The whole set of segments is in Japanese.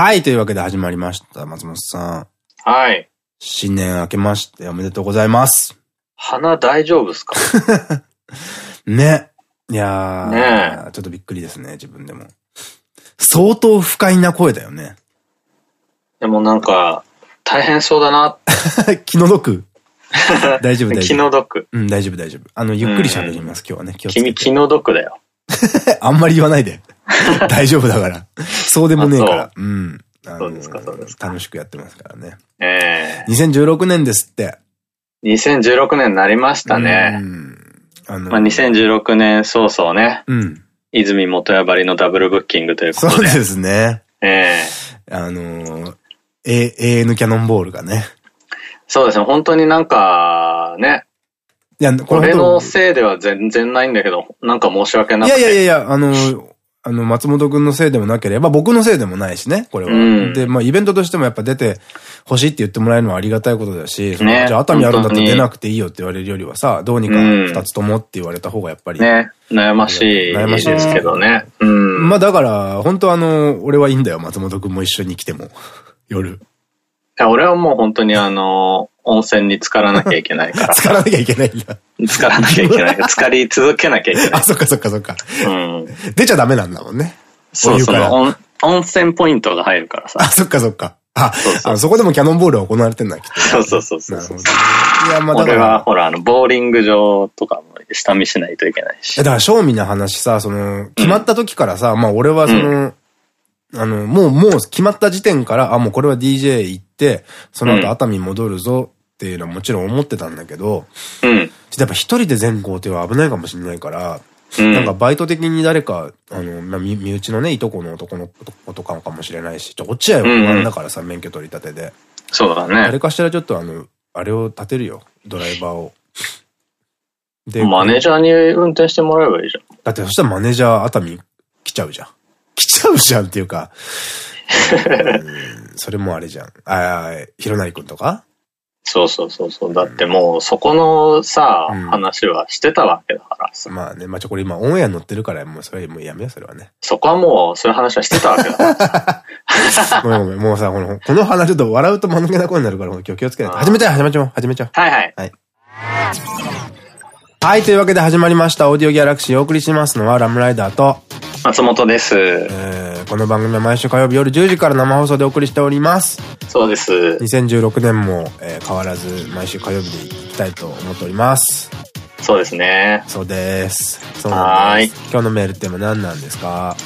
はい、というわけで始まりました。松本さん。はい。新年明けましておめでとうございます。鼻大丈夫ですか？ね。いやー、ねちょっとびっくりですね、自分でも。相当不快な声だよね。でもなんか、大変そうだな。気の毒。大丈夫、大気丈夫。の毒。うん、大丈夫、大丈夫。あの、ゆっくり喋ります、今日はね。気をつけ君て。気の毒だよ。あんまり言わないで。大丈夫だから。そうでもねえから。うん。あのそうですかそうですか楽しくやってますからね。ええ2016年ですって。2016年になりましたうね。ん。あの、まあ、2016年早々ね、うん。泉元屋張りのダブルブッキングというこそうでとで。すね。ええあのー、A、AN キャノンボールがね。そうですね、本当になんか、ね、いや、これ俺の本せいでは全然ないんだけど、なんか申し訳当なくて。いやいやいやいや、あのー、あの、松本くんのせいでもなければ、僕のせいでもないしね、これは。うんで、まあ、イベントとしてもやっぱ出て欲しいって言ってもらえるのはありがたいことだし、ねじゃあ熱海あるんだったら出なくていいよって言われるよりはさ、どうにかうん二つともって言われた方がやっぱり。ね、悩ましい悩ましいですけどね。うん。まあだから、本当あの、俺はいいんだよ、松本くんも一緒に来ても。夜。俺はもう本当にあの、温泉に浸からなきゃいけないから。使わなきゃいけないんだ。浸からなきゃいけない。浸かり続けなきゃいけな あ、い。そっかそっかそっか。うん。出ちゃダメなんだもんね。そうそお湯からの温温泉ポイントが入るからさあ、。そっかそっか。あ、そこでもキャノンボールは行われてんだ、きっと。そうそうそうそうなるほど。いや、まあだか俺はら、ほら、あの、ボーリング場とかも下見しないといけないしえ。だから、正味な話さ、その、決まった時からさ、まあ俺はその、あの、もう、もう決まった時点から、あ、もうこれは DJ 行って、その後熱海戻るぞっていうのはもちろん思ってたんだけど、うん。やっぱ一人で全行程は危ないかもしれないから、うん。なんかバイト的に誰か、あの、まあ、身身内のね、いとこの男の子とかかもしれないし、ちょ、落合は不安だからさ、免許取り立てで。そうだね。誰かしらちょっとあの、あれを立てるよ。ドライバーを。でマネージャーに運転してもらえばいいじゃん。だってそしたらマネージャー熱海来ちゃうじゃん。来ちゃうじゃんっていうか、うんそれもあれじゃん。ああ、ひろなりくんとか？そうそうそうそう。だってもう、そこのさ、うん話はしてたわけだからさ。まあね、まあちょ、これ今オンエア乗ってるから、もうそれもうやめよう、それはね。そこはもう、そういう話はしてたわけだから。ごめんごめん、もうさ、この、この話ちょっと笑うと間抜けな声になるから、今日気をつけないと。始めちゃう、始めちゃおう、始めちゃおう。はいはい。はい、というわけで始まりました、オーディオギャラクシーお送りしますのは、ラムライダーと、松本です。えーこの番組は毎週火曜日夜10時から生放送でお送りしております。そうです。2016年も、えー変わらず毎週火曜日でいきたいと思っております。そうですね。そうです。そうなんです。今日のメールテーマ何なんですか？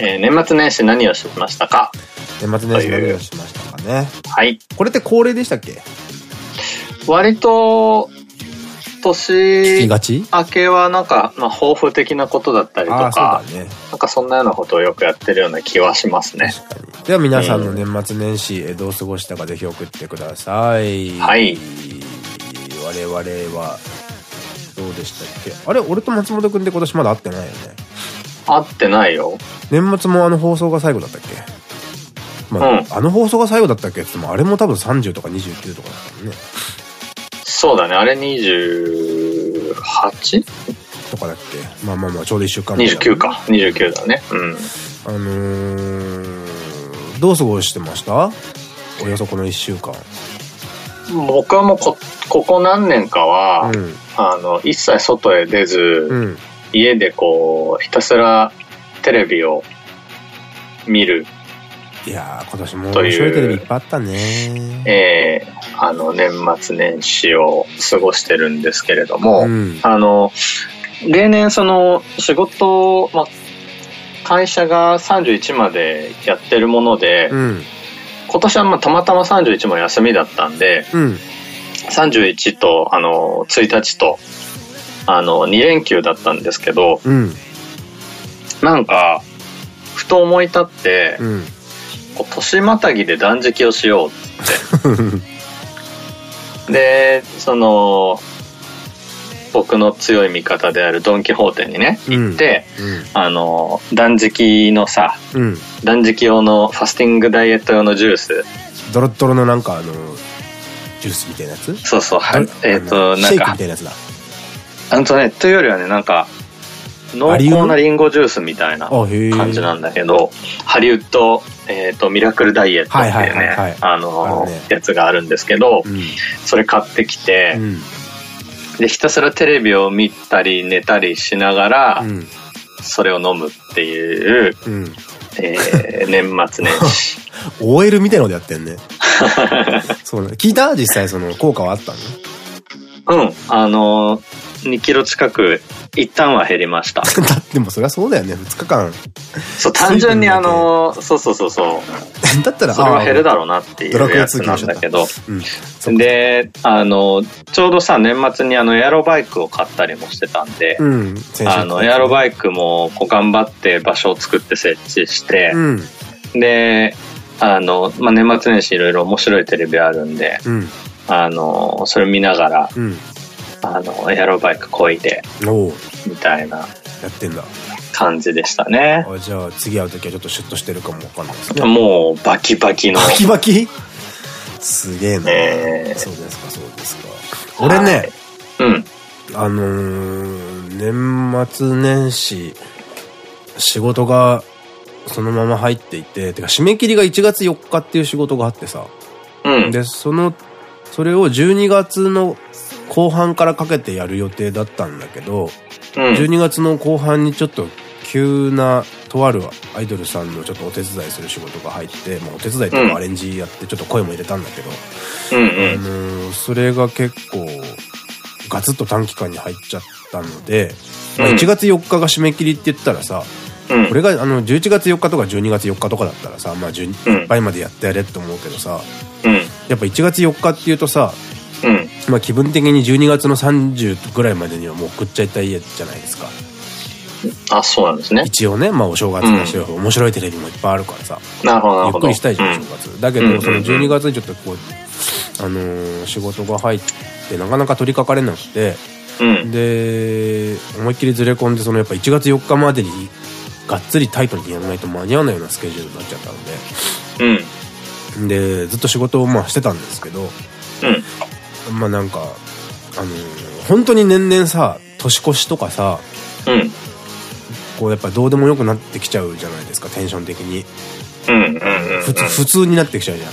えー年末年始何をしましたか？年末年始何をしましたかね？はい。これって恒例でしたっけ？割と、年明けはなんか、まあ、抱負的なことだったりとか、ね。なんかそんなようなことをよくやってるような気はしますね。では皆さんの年末年始、えーどう過ごしたかぜひ送ってください。はい。我々は、どうでしたっけ？あれ？俺と松本くんで今年まだ会ってないよね。合ってないよ。年末もあの放送が最後だったっけ？まあ、うんあの放送が最後だったっけ？っっても、あれも多分30とか29とかだったもんね。そうだね。あれ 28?29 とかだっけ？まあまあまあ、ちょうど1週間前だか。29だね。うん。あのー、どう過ごしてました？およそこの1週間。僕はもうこ、ここ何年かは、うん。あの、一切外へ出ず、うん。家でこう、ひたすらテレビを見る、いやー、今年も面白いテレビいっぱいあったね。えー、あの、年末年始を過ごしてるんですけれども、うん。あの、例年その仕事、まあ、会社が31までやってるもので、うん。今年はまあたまたま31も休みだったんで、うん。31とあの1日とあの2連休だったんですけど、うん。なんか、ふと思い立って、うん。年またぎで断食をしようって。で、その、僕の強い味方であるドン・キホーテにね、うん。で、うん。あの、断食のさ、うん。断食用のファスティングダイエット用のジュース。ドロッドロのなんかあの、ジュースみたいなやつ？そうそう、はどえっ、と、あのシェイクなんかみたいなやつだ。あのとね、というよりはね、なんか、濃厚なリンゴジュースみたいな感じなんだけど、ハリウッド、えっ、ー、と、ミラクルダイエットっていうね、あの、ね、やつがあるんですけど、うん、それ買ってきて、うん、で、ひたすらテレビを見たり寝たりしながら、うん、それを飲むっていう、えー、年末年始。OL みたいなのでやってんね。そうね。聞いた？実際その効果はあったの？うん。あの2キロ近く一旦は減りました。だってもそりゃそうだよね、2日間。そう、単純にあの、そうそうそうそう。だったら、それは減るだろうなっていうやつなんだけど。うん、で、あの、ちょうどさ、年末にあの、エアロバイクを買ったりもしてたんで、うん、あの、エアロバイクもこう頑張って場所を作って設置して、うん、で、あの、まあ、年末年始いろいろ面白いテレビあるんで、あの、それ見ながら、あの、エアロバイクこいで、みたいな。やってんだ。感じでしたね。あじゃあ次会う時はちょっとシュッとしてるかもわかんないですね。もうバキバキの。バキバキ？すげえな、えー、そうですか、そうですか。俺ね、はい、うん。あのー、年末年始、仕事がそのまま入っていて、てか締め切りが1月4日っていう仕事があってさ。うん。で、その、それを12月の後半からかけてやる予定だったんだけど、うん、12月の後半にちょっと急なとあるアイドルさんのちょっとお手伝いする仕事が入って、まあ、お手伝いとかアレンジやってちょっと声も入れたんだけど、うんそれが結構ガツッと短期間に入っちゃったので、まあ、1月4日が締め切りって言ったらさ、うん、これがあの11月4日とか12月4日とかだったらさ、まあ、いっぱいまでやってやれって思うけどさ、うん、やっぱ1月4日っていうとさうん、まあ気分的に12月の30ぐらいまでにはもう送っちゃいたい家じゃないですか。あ、そうなんですね。一応ね、まあお正月だし、うん、面白いテレビもいっぱいあるからさ。なるほど、ゆっくりしたいじゃん、お正月。だけど、その12月にちょっとこう、あのー、仕事が入ってなかなか取り掛かれなくて、うん、で、思いっきりずれ込んで、そのやっぱ1月4日までにがっつりタイトルにやらないと間に合わないようなスケジュールになっちゃったので、うん、で、ずっと仕事をまあしてたんですけど、うん、まあなんか、あのー、本当に年々さ、年越しとかさ、うん、こうやっぱどうでもよくなってきちゃうじゃないですか、テンション的に。普通、普通になってきちゃうじゃん。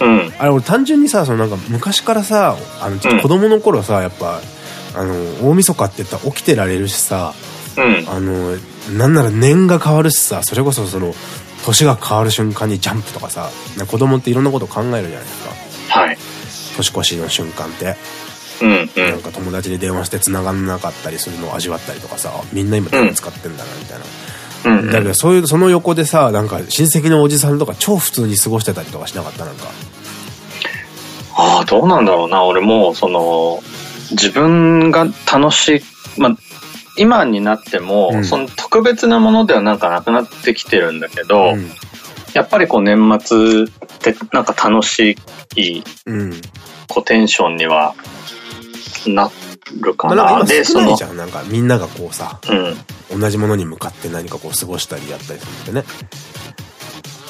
うん、あれ俺単純にさ、そのなんか昔からさ、あの、ちょっと子供の頃さ、やっぱ、あの、大晦日って言ったら起きてられるしさ、うん、あの、なんなら年が変わるしさ、それこそその、年が変わる瞬間にジャンプとかさ、子供っていろんなこと考えるじゃないですか。はい。年越しの瞬間って。うんうん、なんか友達に電話して繋がんなかったりするのを味わったりとかさ、みんな今電話使ってんだな、みたいな。うんうん、だけどそういう、その横でさ、なんか親戚のおじさんとか超普通に過ごしてたりとかしなかったなんか。ああ、どうなんだろうな。俺も、その、自分が楽しい、まあ、今になっても、うん、その特別なものではなんかなくなってきてるんだけど、うん、やっぱりこう年末ってなんか楽しい、うん、こうテンションにはなるかな。まあ、で、その。じゃん。なんかみんながこうさ、うん、同じものに向かって何かこう過ごしたりやったりするんでね。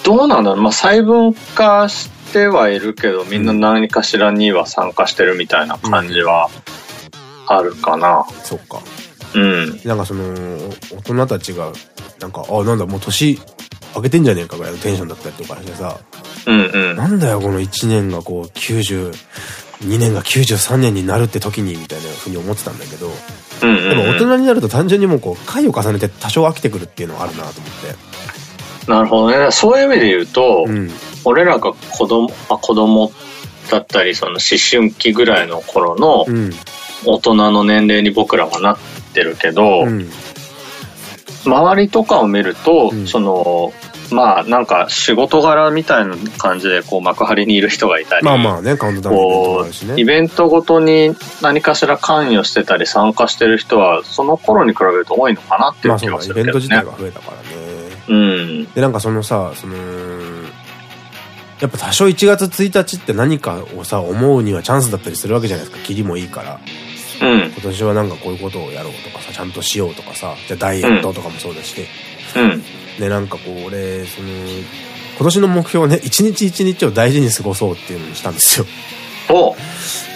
どうなんだろうまあ細分化してはいるけど、みんな何かしらには参加してるみたいな感じはあるかな。うん、そっか。うん。なんかその、大人たちが、なんか、あ、なんだ、もう年上げてんじゃねえかぐらいのテンションだったりとかしてさ、うんうん。なんだよ、この1年がこう、90、2年が93年になるって時に、みたいなふうに思ってたんだけど、うんうん、でも大人になると単純にもうこう、回を重ねて多少飽きてくるっていうのがあるなと思って。なるほどね。そういう意味で言うと、うん、俺らが子供、あ子供だったり、その思春期ぐらいの頃の、大人の年齢に僕らはなってるけど、うん、周りとかを見ると、うん、その、まあなんか仕事柄みたいな感じでこう幕張にいる人がいたり。まあまあね、カウントダウンもね。イベントごとに何かしら関与してたり参加してる人は、その頃に比べると多いのかなっていう気がするけど、ね、イベント自体が増えたからね。うん。で、なんかそのさ、その、やっぱ多少1月1日って何かをさ、思うにはチャンスだったりするわけじゃないですか。キリもいいから。うん、今年はなんかこういうことをやろうとかさ、ちゃんとしようとかさ、じゃダイエットとかもそうだし、うん。で、なんかこう、俺、その、今年の目標ね、一日一日を大事に過ごそうっていうのにしたんですよ。お。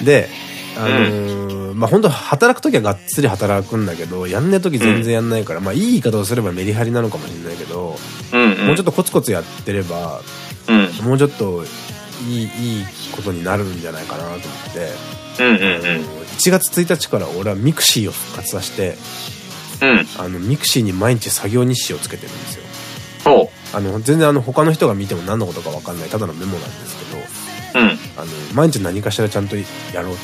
で、あのーうん、まあ本当働くときはがっつり働くんだけど、やんねえとき全然やんないから、うん、まあいい言い方をすればメリハリなのかもしれないけど、うんうん、もうちょっとコツコツやってれば、うん、もうちょっといい、いいことになるんじゃないかなと思って、うんうんうん、1月1日から俺はミクシーを復活させて、うん、あの、ミクシーに毎日作業日誌をつけてるんですよ。あの、全然あの、他の人が見ても何のことかわかんない、ただのメモなんですけど、うん、あの、毎日何かしらちゃんとやろうと思って、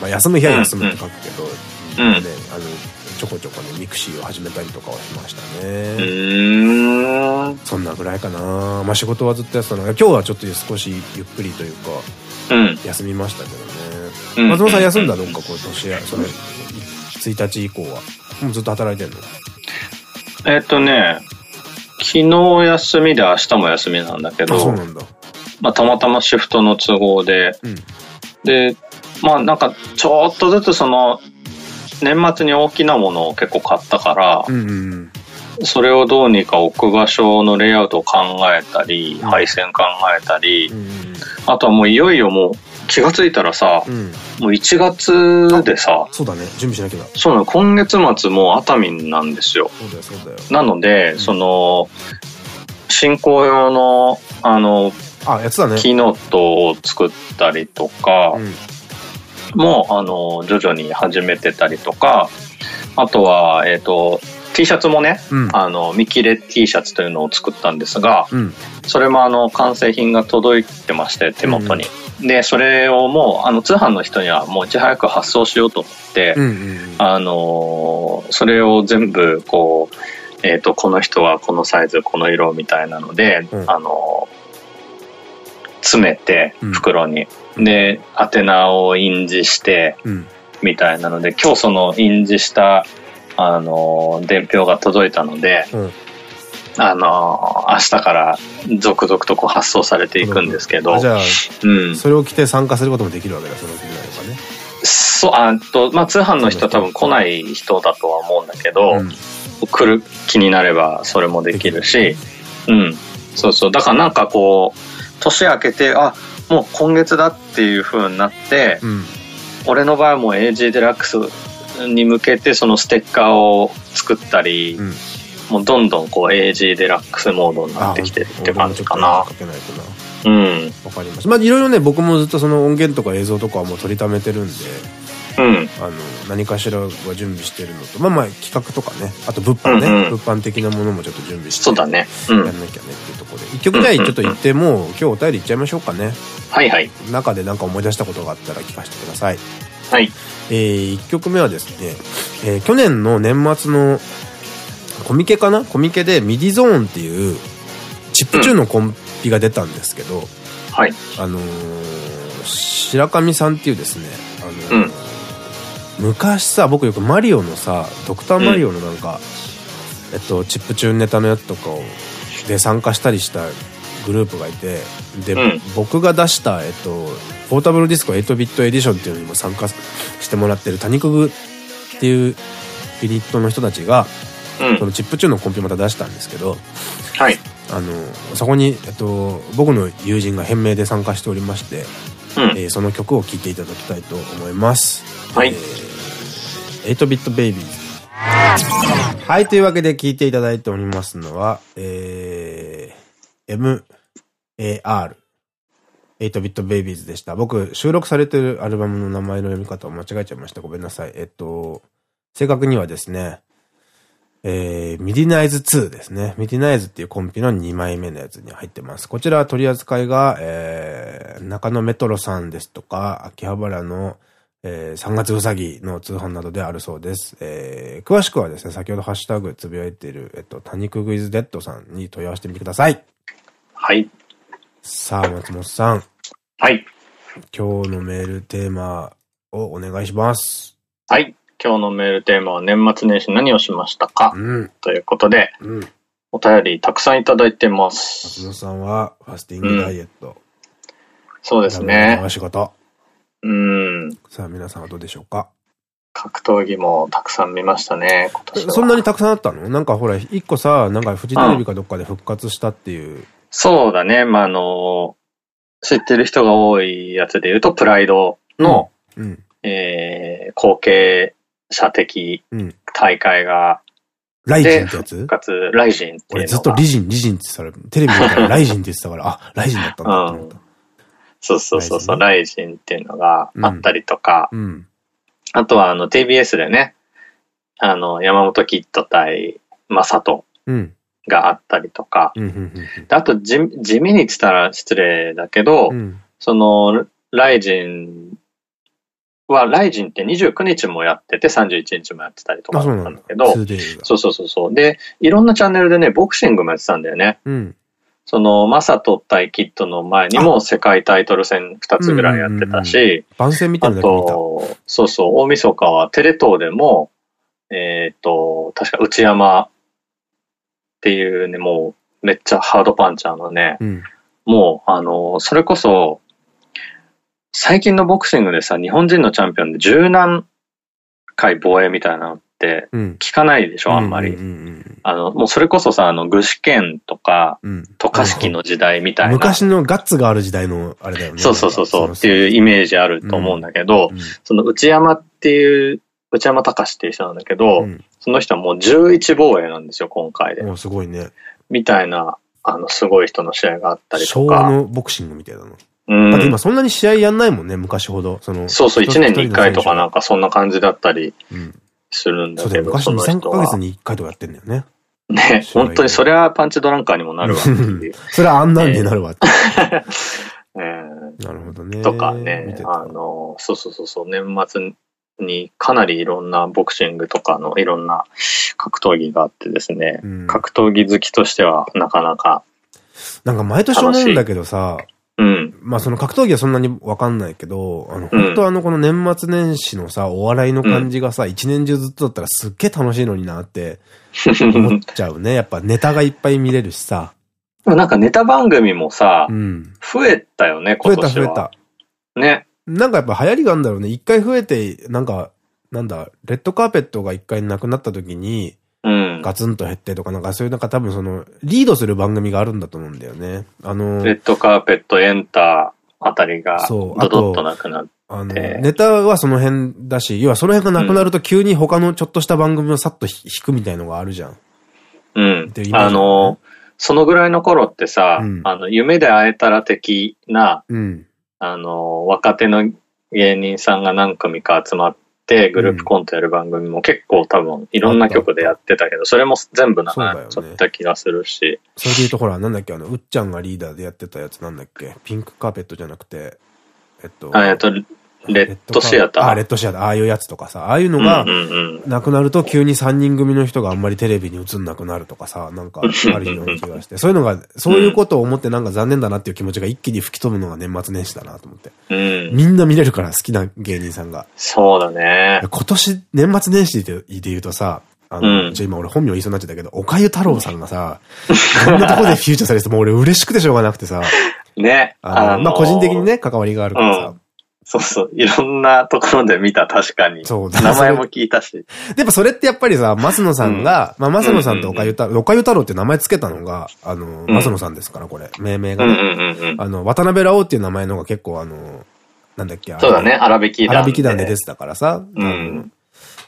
まあ、休む日は休むって書くけど、うん、ね、あの、ちょこちょこね、ミクシーを始めたりとかはしましたね。そんなぐらいかな。まあ仕事はずっとやってたのが、今日はちょっと少しゆっくりというか、うん、休みましたけどね。松本さん休んだどっかこう、年や、それ、1日以降は。もうずっと働いてんの？えっとね、昨日休みで明日も休みなんだけど、そうなんだ。まあたまたまシフトの都合で、うん、で、まあなんかちょっとずつその年末に大きなものを結構買ったから、うんうんそれをどうにか置く場所のレイアウトを考えたり、うん、配線考えたり、うん。あとはもういよいよもう気がついたらさ、うん、もう1月でさ、そうだね、準備しなきゃそうなの、今月末も熱海なんですよ。そうだよ、そうだよ。なので、その、進行用の、あの、あ、やつだね。キーノートを作ったりとか、も、あの、徐々に始めてたりとか、あとは、えっ、ー、と、T シャツもね、うん、あの、見切れ T シャツというのを作ったんですが、うん、それもあの、完成品が届いてまして、手元に。うん、で、それをもう、あの、通販の人にはもういち早く発送しようと思って、あの、それを全部、こう、えっ、ー、と、この人はこのサイズ、この色みたいなので、あの、詰めて、袋に。で、宛名を印字して、みたいなので、今日その印字したあの、伝票が届いたので、うん、あの、明日から続々とこう発送されていくんですけど。じゃあ、うん。それを着て参加することもできるわけだ、その気になればね。そう、あと、まあ、通販の人は多分来ない人だとは思うんだけど、うん、来る気になればそれもできるし、うん。そうそう。だからなんかこう、年明けて、あ、もう今月だっていう風になって、うん、俺の場合はもう AG デラックスに向けてそのステッカーを作ったり、うん、もうどんどんこう AG デラックスモードになってきてるって感じかな。うん。わかりました。まあいろいろね、僕もずっとその音源とか映像とかはもう取りためてるんで、うん、あの何かしらは準備してるのとまあまあ企画とかね。あと物販ね、うんうん、物販的なものもちょっと準備してそうだね、うん、やんなきゃねっていうところで。一曲ぐらいちょっと言ってもう今日お便りいっちゃいましょうかね。はいはい。中で何か思い出したことがあったら聞かせてくださいはい。えー、1曲目はですね、えー、去年の年末のコミケかな？コミケでミディゾーンっていうチップチューンのコンピが出たんですけど、うん、はい。あのー、白神さんっていうですね、あのーうん、昔さ、僕よくマリオのさ、ドクターマリオのなんか、うん、えっと、チップチューンネタのやつとかを、で参加したりしたグループがいて、で、うん、僕が出した、えっと、ポータブルディスコ8ビットエディションっていうのにも参加してもらってるタニクグっていうユニットの人たちが、うん、そのチップチューンのコンピまた出したんですけど、はい。あの、そこに、えっと、僕の友人が変名で参加しておりまして、うん、えー、その曲を聴いていただきたいと思います。はい。えー、8ビットベイビーズ。はい、というわけで聴いていただいておりますのは、えー、MAR 8ビットベイビーズでした。僕、収録されてるアルバムの名前の読み方を間違えちゃいました。ごめんなさい。えっと、正確にはですね、えー、ミディナイズ2ですね。ミディナイズっていうコンピの2枚目のやつに入ってます。こちらは取り扱いが、えー、中野メトロさんですとか、秋葉原の、えー、3月うさぎの通販などであるそうです。えー、詳しくはですね、先ほどハッシュタグつぶやいている、えっと、タニクグイズデッドさんに問い合わせてみてください。はい。さあ、松本さん。はい。今日のメールテーマをお願いします。はい。今日のメールテーマは年末年始何をしましたか、うん、ということで、うん、お便りたくさんいただいてます。松本さんはファスティングダイエット。うん、そうですね。仕事。うん。さあ皆さんはどうでしょうか？格闘技もたくさん見ましたね、今年そんなにたくさんあったの？なんかほら、一個さ、なんかフジテレビかどっかで復活したっていう。そうだね。まあ、あの、知ってる人が多いやつで言うと、プライドの、うん、えー、後継者的大会が、ライジンってやつ？復活、ライジンって俺ずっとリジン、リジンって言ってたら、テレビ見たら ライジンって言ってたから、あ、ライジンだったんだと思った。そうそうそうそう、ライジンっていうのがあったりとか、うん、あとはあの TBS でね、あの、山本キッド対正人があったりとか、あと地地味に言ったら失礼だけど、うん、その、ライジンは、ライジンって29日もやってて31日もやってたりとかなんだ。けど、そうそうそうそう。で、いろんなチャンネルでね、ボクシングもやってたんだよね。うん、その、マサト対キッドの前にも世界タイトル戦2つぐらいやってたし、番宣みたいなの見た。そうそう、大晦日はテレ東でも、えっ、ー、と、確か内山っていうね、もうめっちゃハードパンチャーのね、うん、もう、あの、それこそ、最近のボクシングでさ、日本人のチャンピオンで十何回防衛みたいなのって聞かないでしょ、うん、あんまり。あの、もうそれこそさ、あの、具志堅とか、渡嘉敷の時代みたいな。昔のガッツがある時代のあれだよね。そうそうそうそう。っていうイメージあると思うんだけど、うん、その内山っていう、内山隆っていう人なんだけど、うん、その人はもう11防衛なんですよ、今回で。すごいね。みたいな、あの、すごい人の試合があったりとか。昭和のボクシングみたいなの。うん。今そんなに試合やんないもんね、昔ほど。その。そうそう、1年に1回とかなんかそんな感じだったりするんだけど。そうだよ、昔2、3ヶ月に1回とかやってんだよね。ね、本当にそれはパンチドランカーにもなるわ それはあんなんになるわって。え ー、なるほどね。とかね、あの、そうそうそうそう、年末にかなりいろんなボクシングとかのいろんな格闘技があってですね、うん、格闘技好きとしてはなかなか。なんか毎年思うんだけどさ、うん。まあその格闘技はそんなにわかんないけど、あの、本当あのこの年末年始のさ、お笑いの感じがさ、一、年中ずっとだったらすっげえ楽しいのになって 思っちゃうね。やっぱネタがいっぱい見れるしさ。なんかネタ番組もさ、うん、増えたよね、今年は。増えた増えた。ね。なんかやっぱ流行りがあるんだろうね。一回増えて、なんか、なんだ、レッドカーペットが一回なくなった時に、うん、ガツンと減ってとか、なんかそういうなんか多分その、リードする番組があるんだと思うんだよね。あの、レッドカーペット、エンターあたりが、そう、ドドッとなくなって。あの、ネタはその辺だし、要はその辺がなくなると急に他のちょっとした番組をさっと引くみたいのがあるじゃん。うん。あの、そのぐらいの頃ってさ、うん、あの、夢で会えたら的な、うん、あの、若手の芸人さんが何組か集まって、グループコントやる番組も結構多分いろんな曲でやってたけど、それも全部なくなっちゃった気がするし。それで言うとほら、なんだっけ、あの、うっちゃんがリーダーでやってたやつなんだっけ、ピンクカーペットじゃなくて、えっと。あ、えっと、レッドシアター。あ、レッドシアター。ああいうやつとかさ、ああいうのが、なくなると急に3人組の人があんまりテレビに映んなくなるとかさ、なんかあるような気がして、そういうのが、そういうことを思ってなんか残念だなっていう気持ちが一気に吹き飛ぶのが年末年始だなと思って。うん、みんな見れるから好きな芸人さんが。そうだね。今年、年末年始で言うとさ、あの、うん、今俺本名言いそうになっちゃったけど、おかゆ太郎さんがさ、こんなとこでフューチャーされてもう俺嬉しくてしょうがなくてさ、ね。あの、まあ、個人的にね、関わりがあるからさ、そうそう。いろんなところで見た、確かに。そうだ名前も聞いたし。でもそれってやっぱりさ、増野さんが、まあ、増野さんと岡ゆ太郎、岡ゆ太郎って名前つけたのが、あの、増野さんですから、これ。命名がね。あの、渡辺ラオっていう名前のが結構あの、なんだっけ、そうだね、荒引き団。荒引き団で出てたからさ、うん。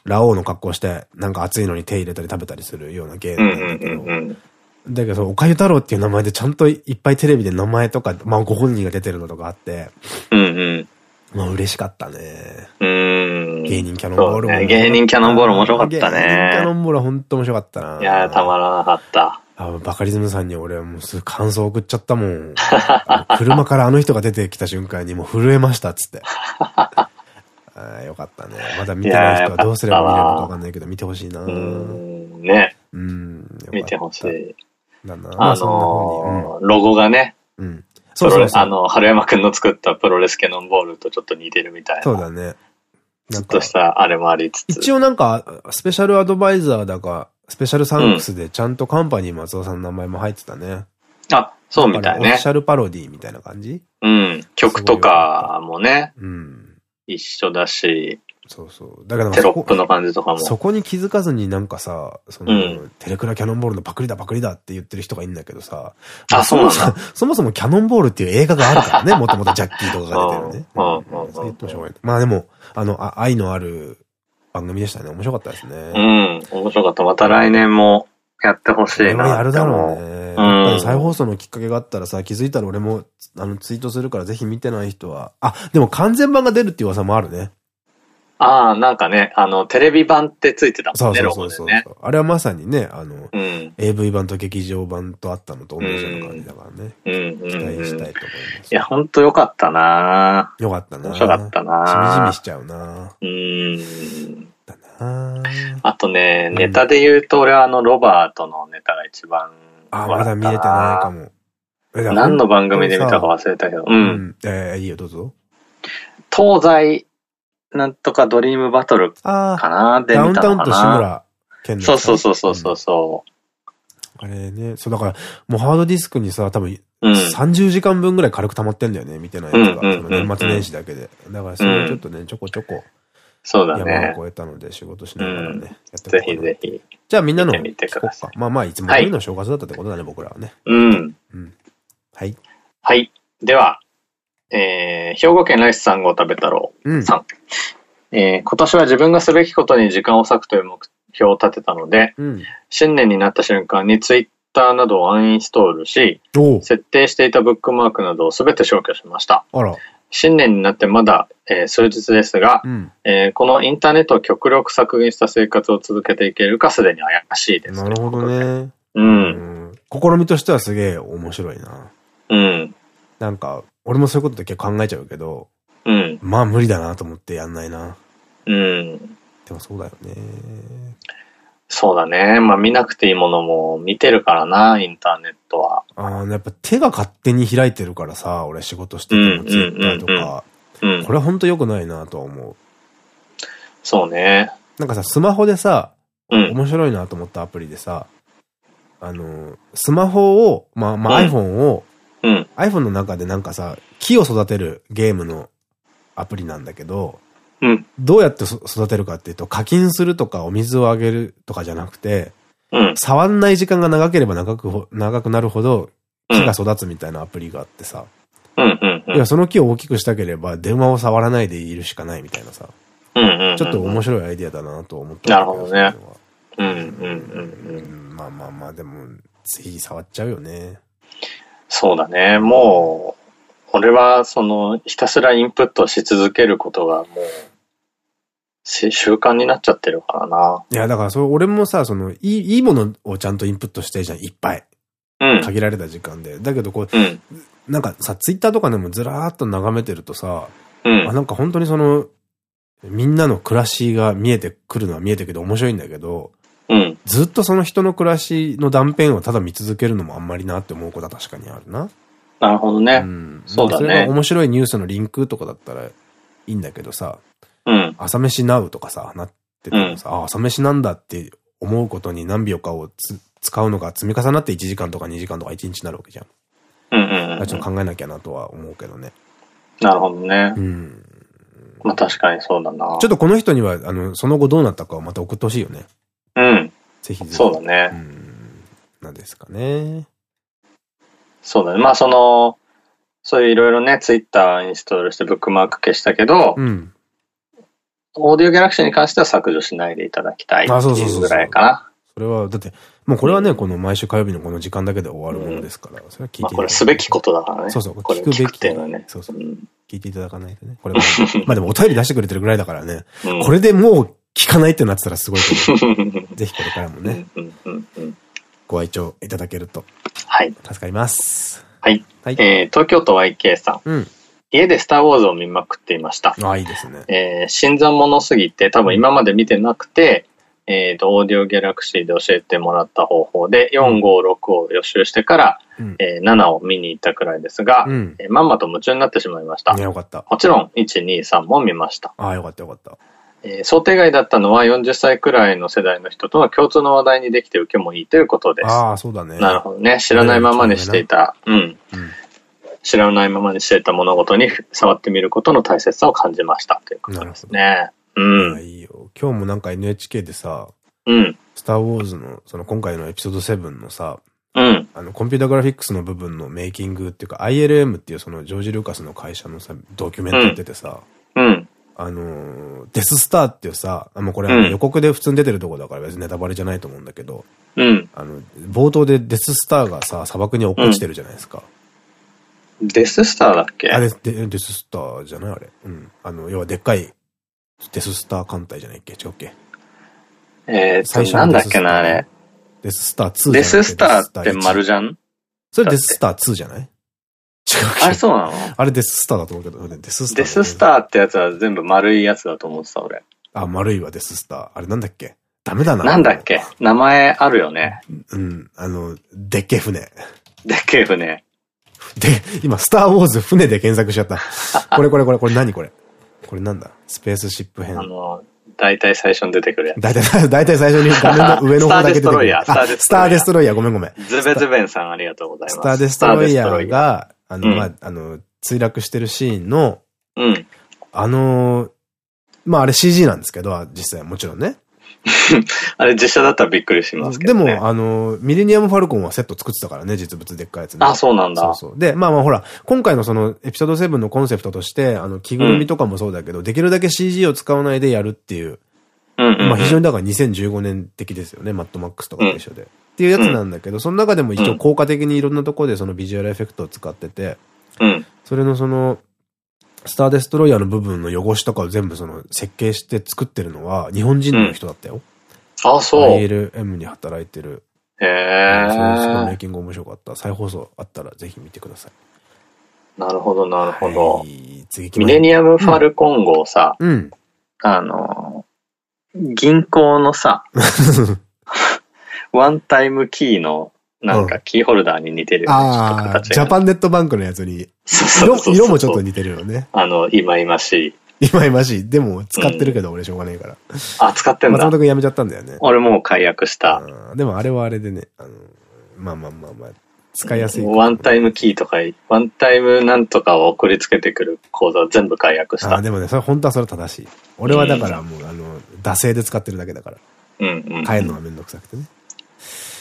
ラオウの格好して、なんか熱いのに手入れたり食べたりするような芸なんだけど。だけど、岡ゆ太郎っていう名前でちゃんといっぱいテレビで名前とか、まあご本人が出てるのとかあって、うんうん。まあ嬉しかったね。うん。芸人キャノンボールも、ね。芸人キャノンボール面白かったね。芸人キャノンボールは本当面白かったな。いやたまらなかった。あバカリズムさんに俺はもうすぐ感想送っちゃったもん。車からあの人が出てきた瞬間にもう震えましたっつって。あよかったね。まだ見てない人はどうすれば見れるのかわかんないけど、見てほしいなうんね。うん。見てほしい。だな。あのロゴがね。うん。そうそうあの、春山くんの作ったプロレスケノンボールとちょっと似てるみたいな。そうだね。ちょっとしたあれもありつつ。一応なんか、スペシャルアドバイザーだか、スペシャルサンクスでちゃんとカンパニー松尾さんの名前も入ってたね。あ、そうみたいね。オフィシャルパロディみたいな感じ？うん。曲とかもね。うん。一緒だし。そうそう。だからテロップの感じとかも。そこに気づかずになんかさ、その、うん、テレクラキャノンボールのパクリだパクリだって言ってる人がいるんだけどさ。あ、そうなんだ。そもそもキャノンボールっていう映画があるからね、もともとジャッキーとかが出てるね。そう言ってもしょうがない。まあでも、あの、あ愛のある番組でしたね。面白かったですね。うん、面白かった。また来年もやってほしいな。やるだろうね。うん。再放送のきっかけがあったらさ、気づいたら俺も、あの、ツイートするからぜひ見てない人は。あ、でも完全版が出るっていう噂もあるね。ああ、なんかね、あの、テレビ版ってついてたもんね、そうそうそうそう、あれはまさにね、あの、うん、AV 版と劇場版とあったのと同じような感じだからね。うん。期待したいと思います。いや、ほんとよかったなよかったな面白かったなしみじみしちゃうなうん。だなあとね、ネタで言うと、俺はあの、ロバートのネタが一番。あ、まだ見れてないかも。何の番組で見たか忘れたけど。うん。ええ、いいよ、どうぞ。東西なんとかドリームバトルかなで見たのかな。ダウンタウンと志村けんそうそうそうそうそうそう。あれね、そうだから、もうハードディスクにさ、多分、30時間分ぐらい軽く溜まってんだよね、見てないやつが。年末年始だけで。だからそれちょっとね、ちょこちょこ。そうだね。山を越えたので仕事しながらね、やってぜひぜひ。じゃあみんなの聞こうか。まあまあ、いつも通りの正月だったってことだね、僕らはね。うん。うん。はい。はい。では、えー、兵庫県ライス3号食べ太郎さん。うんえー、今年は自分がすべきことに時間を割くという目標を立てたので、うん、新年になった瞬間にツイッターなどをアンインストールし、設定していたブックマークなどをすべて消去しました。新年になってまだ、えー、数日ですが、うん、えー、このインターネットを極力削減した生活を続けていけるかすでに怪しいです。なるほどね。うん。試みとしてはすげえ面白いな。うん。なんか、俺もそういうことだけ考えちゃうけど、うん。まあ無理だなと思ってやんないな。うん。でもそうだよね。そうだね。まあ見なくていいものも見てるからな、インターネットは。ああ、やっぱ手が勝手に開いてるからさ、俺仕事しててもツイッターとか。これは本当良くないなとは思う。そうね。なんかさ、スマホでさ、うん、面白いなと思ったアプリでさ、あの、スマホを、まあ、まあ、iPhone を、うん、iPhone の中でなんかさ、木を育てるゲームのアプリなんだけど、うん、どうやって育てるかっていうと、課金するとかお水をあげるとかじゃなくて、うん、触んない時間が長ければ長く、長くなるほど木が育つみたいなアプリがあってさ。いや、その木を大きくしたければ電話を触らないでいるしかないみたいなさ。ちょっと面白いアイディアだなと思ってなるほどね。うんうんうんうん。まあまあまあ、でも、つい触っちゃうよね。そうだね。もう、俺はその、ひたすらインプットし続けることがもう、習慣になっちゃってるからな。いや、だからそれ、俺もさ、その、いい、いいものをちゃんとインプットしてじゃん、いっぱい。うん。限られた時間で。だけど、こう、うん、なんかさ、ツイッターとかでもずらーっと眺めてるとさ、うん、あなんか本当にその、みんなの暮らしが見えてくるのは見えてるけど面白いんだけど、うん、ずっとその人の暮らしの断片をただ見続けるのもあんまりなって思うことは確かにあるな。なるほどね。うん。そうだね。それが面白いニュースのリンクとかだったらいいんだけどさ、うん。朝飯ナウとかさ、なっててもさ、うん、あ、朝飯なんだって思うことに何秒かを使うのが積み重なって1時間とか2時間とか1日になるわけじゃん。うんうん、ちょっと考えなきゃなとは思うけどね。なるほどね。うん。まあ確かにそうだな。ちょっとこの人には、あの、その後どうなったかをまた送ってほしいよね。うん。ぜひぜひ。そうだね。うん。なんですかね。そうだね。まあその、そういういろいろね、ツイッターインストールしてブックマーク消したけど、うん。オーディオギャラクシーに関しては削除しないでいただきたいっていうぐらいかな。それは、だって、もうこれはね、この毎週火曜日のこの時間だけで終わるものですから、それは聞いてまあこれすべきことだからね。そうそう、聞くべき。っていうのはね。そうそう。聞いていただかないとね。これ まあでもお便り出してくれてるぐらいだからね。これでもう聞かないってなってたらすごいけど、ぜひこれからもね、ご愛聴いただけると。はい。助かります。はい。はい、えー、東京都 YK さん。うん。家でスターウォーズを見まくっていました。あ、いいですね。えー、新参者すぎて、多分今まで見てなくて、えっ、ー、と、オーディオギャラクシーで教えてもらった方法で、4、5、6を予習してから、うん、えー、7を見に行ったくらいですが、うん、えー、まんまと夢中になってしまいました。よかった。もちろん、1、2、3も見ました。ああ、よかったよかった。えー、想定外だったのは40歳くらいの世代の人との共通の話題にできて受けもいいということです。ああ、そうだね。なるほどね。知らないままにしていた、うん、うん。知らないままにしていた物事に触ってみることの大切さを感じましたということですね。うん。いいよ。今日もなんか NHK でさ、うん。スターウォーズの、その今回のエピソード7のさ、うん。あの、コンピュータグラフィックスの部分のメイキングっていうか、ILM っていうそのジョージ・ルーカスの会社のさ、ドキュメントやっててさ、うん。あの、デススターっていうさ、あもうこれ予告で普通に出てるとこだから別にネタバレじゃないと思うんだけど、うん。あの、冒頭でデススターがさ、砂漠に落っこちてるじゃないですか。うん、デススターだっけ？あれデ、デススターじゃないあれ。うん。あの、要はでっかいデススター艦隊じゃないっけ？違うっけ？えー、最初なんだっけな、あれ。デススター2デススターって丸じゃん？それデススター2じゃない？あれそうなの？あれデススターだと思うけど、デススター。デススターってやつは全部丸いやつだと思ってた、俺。あ、丸いわ、デススター。あれなんだっけ？ダメだな。なんだっけ？名前あるよね。うん、あの、でっけえ船。でっけえ船。で、今、スターウォーズ船で検索しちゃった。これこれこれ、これ何これ？これなんだ？スペースシップ編。あの、大体最初に出てくるやつ。大体、大体最初に画面の上の方だけ出てくる。スターデストロイヤー。スターデストロイヤー、ごめんごめん。ズベズベンさんありがとうございます。スターデストロイヤーが、あの、まあ、あの、墜落してるシーンの、うん。あの、まああれ CG なんですけど、実際もちろんね。あれ実写だったらびっくりしますけど、ね、でも、あの、ミレニアム・ファルコンはセット作ってたからね、実物でっかいやつね。あ、そうなんだ。そうそう。で、まあまあほら、今回のそのエピソード7のコンセプトとして、あの、着ぐるみとかもそうだけど、うん、できるだけ CG を使わないでやるっていう。まあ非常にだから2015年的ですよね、マットマックスとかと一緒で。うん、っていうやつなんだけど、その中でも一応効果的にいろんなところでそのビジュアルエフェクトを使ってて、うん、それのその、スターデストロイヤーの部分の汚しとかを全部その設計して作ってるのは日本人の人だったよ。うん、あ、そう。ILM に働いてる。へえ。そのメイキング面白かった。再放送あったらぜひ見てください。なるほど、なるほど。はい、次ミレニアム・ファルコン号さ、うん、あの、銀行のさ、ワンタイムキーのなんかキーホルダーに似てるよね、ああ、ジャパンネットバンクのやつに。色色もちょっと似てるよね。あの、今今しい。今今しい。でも、使ってるけど、俺しょうがねえから。あ、使ってんだ。松本くんやめちゃったんだよね。俺もう解約した。でもあれはあれでね、あの、まあまあまあまあ、使いやすい。ワンタイムキーとか、ワンタイムなんとかを送りつけてくる講座全部解約した。あ、でもね、それ本当はそれ正しい。俺はだからもう、あの、惰性で使ってるだけだから。うんうん。変えるのがめんどくさくてね。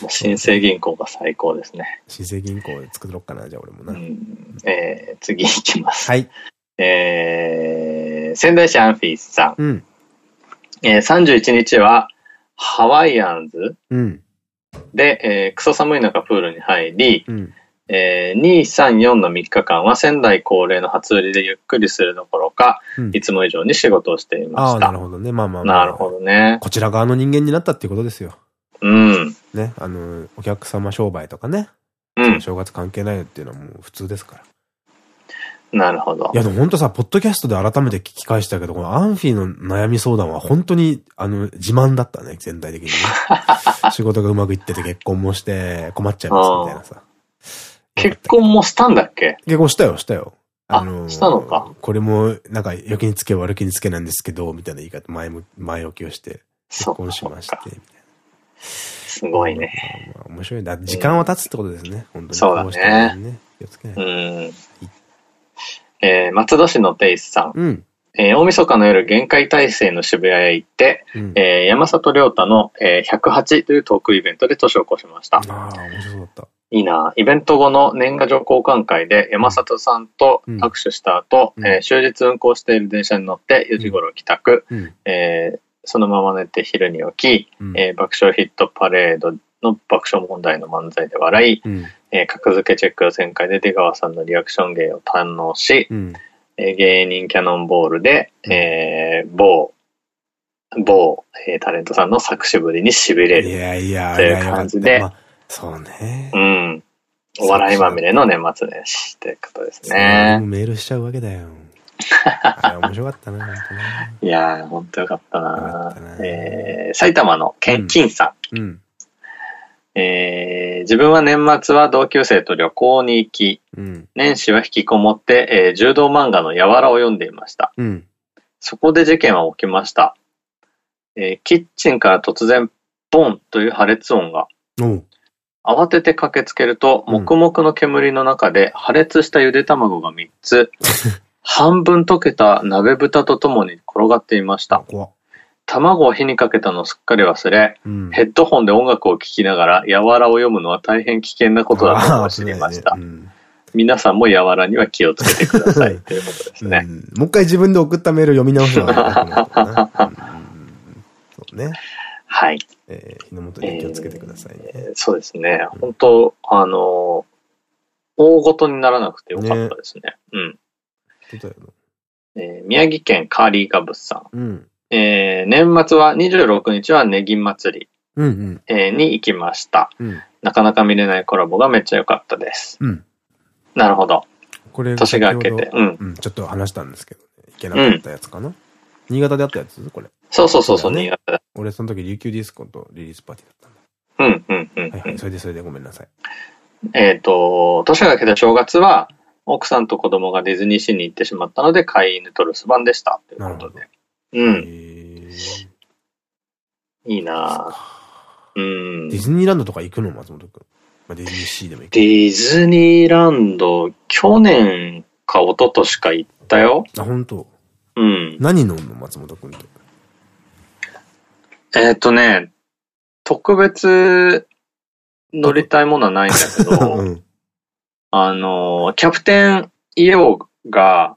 新生銀行が最高ですね。新生銀行作ろうかな、じゃあ俺もな。うん、えー、次いきます。はい。えー、仙台市アンフィーさん。うん。えー、31日は、ハワイアンズ。うん。で、えー、クソ寒い中プールに入り、うん、えー、2、3、4の3日間は仙台恒例の初売りでゆっくりするどころか、うん、いつも以上に仕事をしていました。ああ、なるほどね。まあまあまあ。なるほどね。こちら側の人間になったっていうことですよ。うん。ね、あの、お客様商売とかね。うん。正月関係ないっていうのはもう普通ですから。なるほど。いやでも本当さ、ポッドキャストで改めて聞き返したけど、このアンフィーの悩み相談は本当に、あの、自慢だったね、全体的にね。仕事がうまくいってて結婚もして困っちゃいますみたいなさ。結婚もしたんだっけ？結婚したよ、したよ。あのしたのか。これも、なんか、良きにつけ悪きにつけなんですけど、みたいな言い方、前も、前置きをして、結婚しまして、みたいな。すごいね。面白い。だ時間は経つってことですね、本当に。そうだね。気をつけないうん。えー、松戸市のテイスさん。うん。えー、大晦日の夜、限界体制の渋谷へ行って、うん、えー、山里亮太の、えー、108というトークイベントで年を越しました。ああ、面白かった。いいな。イベント後の年賀状交換会で山里さんと握手した後、うん、えー、終日運行している電車に乗って4時頃帰宅、うん、え、そのまま寝て昼に起き、うん、えー、爆笑ヒットパレードの爆笑問題の漫才で笑い、うん、えー、格付けチェック予選会で出川さんのリアクション芸を堪能し、うん、えー、芸人キャノンボールで、えー、某、某、えー、タレントさんの作詞ぶりに痺れる。いやいや、という感じで、まあ、そうね。うん。お笑いまみれの年末年始ってことですね。メールしちゃうわけだよ。面白かったな、いやー、ほんとよかったなえー、埼玉のケン、金さん。うん、えー、自分は年末は同級生と旅行に行き、うん、年始は引きこもって、えー、柔道漫画のやわらを読んでいました。うん、そこで事件は起きました。えー、キッチンから突然、ボンという破裂音が。慌てて駆けつけると、黙々の煙の中で破裂したゆで卵が3つ、半分溶けた鍋蓋とともに転がっていました。卵を火にかけたのをすっかり忘れ、うん、ヘッドホンで音楽を聴きながら、やわらを読むのは大変危険なことだと知りました。ねうん、皆さんもやわらには気をつけてください ということですね、うん。もう一回自分で送ったメール読み直すのがそうね。はい。えー、日の元に気をつけてくださいね。えー、そうですね。本当あの大ごとにならなくてよかったですね。ねうん。えー、宮城県カーリーガブスさん。うん、えー、年末は26日はネギ祭り、うんうんえー、に行きました、うん、なかなか見れないコラボがめっちゃ良かったです。うん、なるほど。これ年が明けて、うん、うん。ちょっと話したんですけど、ね、行けなかったやつかな。新潟であったやつこれ。そうそうそうそう、ね、新潟俺その時琉球ディスコとリリースパーティーだったんだ。うんうんうん。はいはい、それでそれでごめんなさい。えっと、年が明けた正月は、奥さんと子供がディズニーシーに行ってしまったので、飼い犬と留守番でした。ということで。うん。いいなうん。ディズニーランドとか行くの松本くん？まあ、ディズニーシーでも行く。ディズニーランド、去年か一昨年か行ったよ。あ、本当。うん。何飲むの松本くんと？えっとね、特別乗りたいものはないんだけど、うん、あの、キャプテンイオが、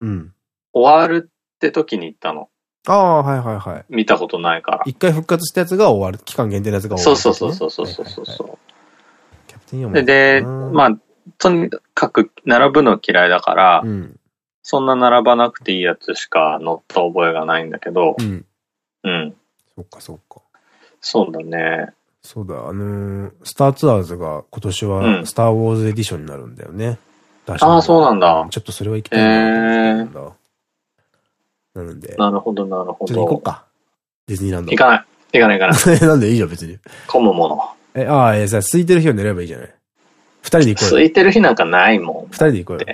終わるって時に行ったの。ああ、はいはいはい。見たことないから。一回復活したやつが終わる。期間限定のやつが終わる、ね、そうそうそうそうそうそうそう。キャプテンイオで、で、まあ、とにかく並ぶの嫌いだから、うん、そんな並ばなくていいやつしか乗った覚えがないんだけど、うん。うん。そっかそっか。そうだね。そうだ、あのー、スターツアーズが今年はスターウォーズエディションになるんだよね。うん、ああ、そうなんだ。ちょっとそれは行きたいなと思ってなので。なるほど、なるほど。ちょっと行こうか。ディズニーランド。行かない。行かないかな。なんでいいじゃん、別に。混むもの。え、ああ、え、さ、空いてる日を狙えばいいじゃない二人で行こうよ。空いてる日なんかないもん。二人で行こうよ。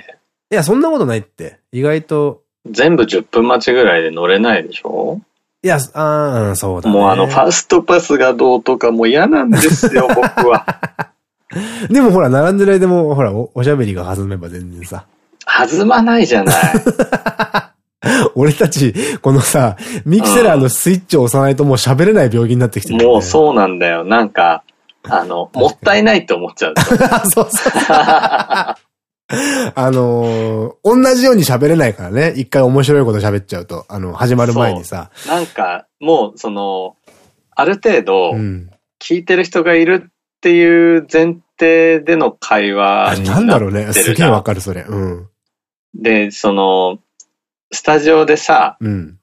いや、そんなことないって。意外と。全部10分待ちぐらいで乗れないでしょ？いや、ああ、そうだ、ね、もうあの、ファーストパスがどうとかも嫌なんですよ、僕は。でもほら、並んでる間も、ほらお、おしゃべりが弾めば全然さ。弾まないじゃない。俺たち、このさ、ミキセラーのスイッチを押さないともう喋れない病気になってきてる、ね、もうそうなんだよ。なんか、あの、もったいないって思っちゃう。そうそう。あのー、同じように喋れないからね。一回面白いこと喋っちゃうと。あの、始まる前にさ。なんか、もう、その、ある程度、聞いてる人がいるっていう前提での会話なんだろうね。すげえわかる、それ。うん。で、その、スタジオでさ、うん、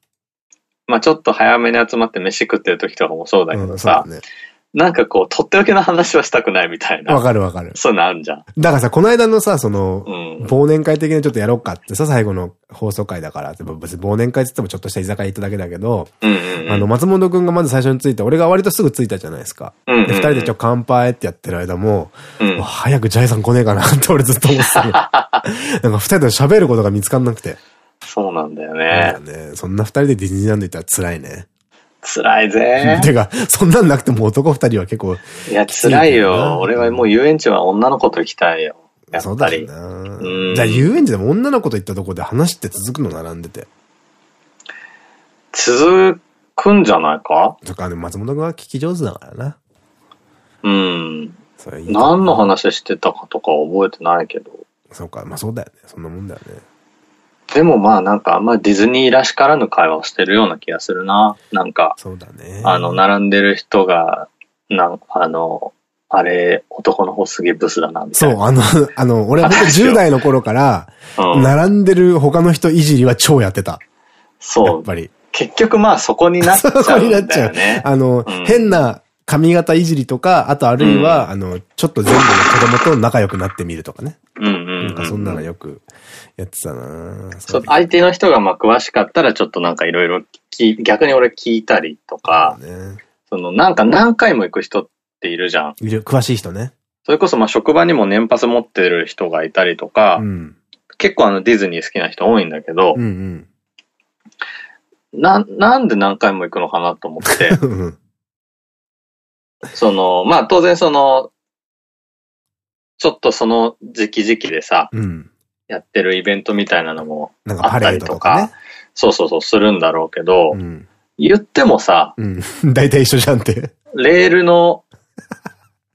まあちょっと早めに集まって飯食ってる時とかもそうだけどさ、うんね、なんかこう、とっておきの話はしたくないみたいな。わかるわかる。そういうのあるじゃん。だからさ、この間のさ、その、うん、忘年会的にちょっとやろうかってさ、最後の放送会だから別に忘年会って言ってもちょっとした居酒屋行っただけだけど、あの、松本くんがまず最初に着いて、俺が割とすぐ着いたじゃないですか。で、二人でちょ、乾杯ってやってる間も、うん、早くジャイさん来ねえかなって俺ずっと思ってたの。なんか二人で喋ることが見つかんなくて。そうなんだよね。ね。そんな二人でディズニーランド行ったら辛いね。辛いぜ。てか、そんなんなくても男二人は結構。いや、辛いよ。俺はもう遊園地は女の子と行きたいよ。やっぱり。そうだよな。じゃあ遊園地でも女の子と行ったとこで話って続くの並んでて。続くんじゃないか？そっか、松本君は聞き上手だからな。うん。何の話してたかとか覚えてないけど。そうか、まあそうだよね。そんなもんだよね。でもまあなんかあんまディズニーらしからぬ会話をしてるような気がするな。なんか。そうだね。あの、並んでる人が、なんあの、あれ、男の方すげえブスだな、みたいな。そう、あの、あの、俺は本当10代の頃から、並んでる他の人いじりは超やってた。そう。やっぱり。結局まあそこになっちゃう、ね。そこになっちゃう。あの、うん、変な髪型いじりとか、あとあるいは、うん、あの、ちょっと全部の子供と仲良くなってみるとかね。うんうん。なんかそんなのよくやってたな。そう、相手の人がまあ詳しかったらちょっとなんかいろいろ逆に俺聞いたりとか、ね、そのなんか何回も行く人っているじゃん。いる、詳しい人ね。それこそまあ職場にも年パス持ってる人がいたりとか、うん、結構あのディズニー好きな人多いんだけど、うんうん、な、なんで何回も行くのかなと思って、その、まあ当然その、ちょっとその時期時期でさ、うん、やってるイベントみたいなのもあったりとか、ね、そうそうそうするんだろうけど、うん、言ってもさ、うん、大体一緒じゃんって。レールの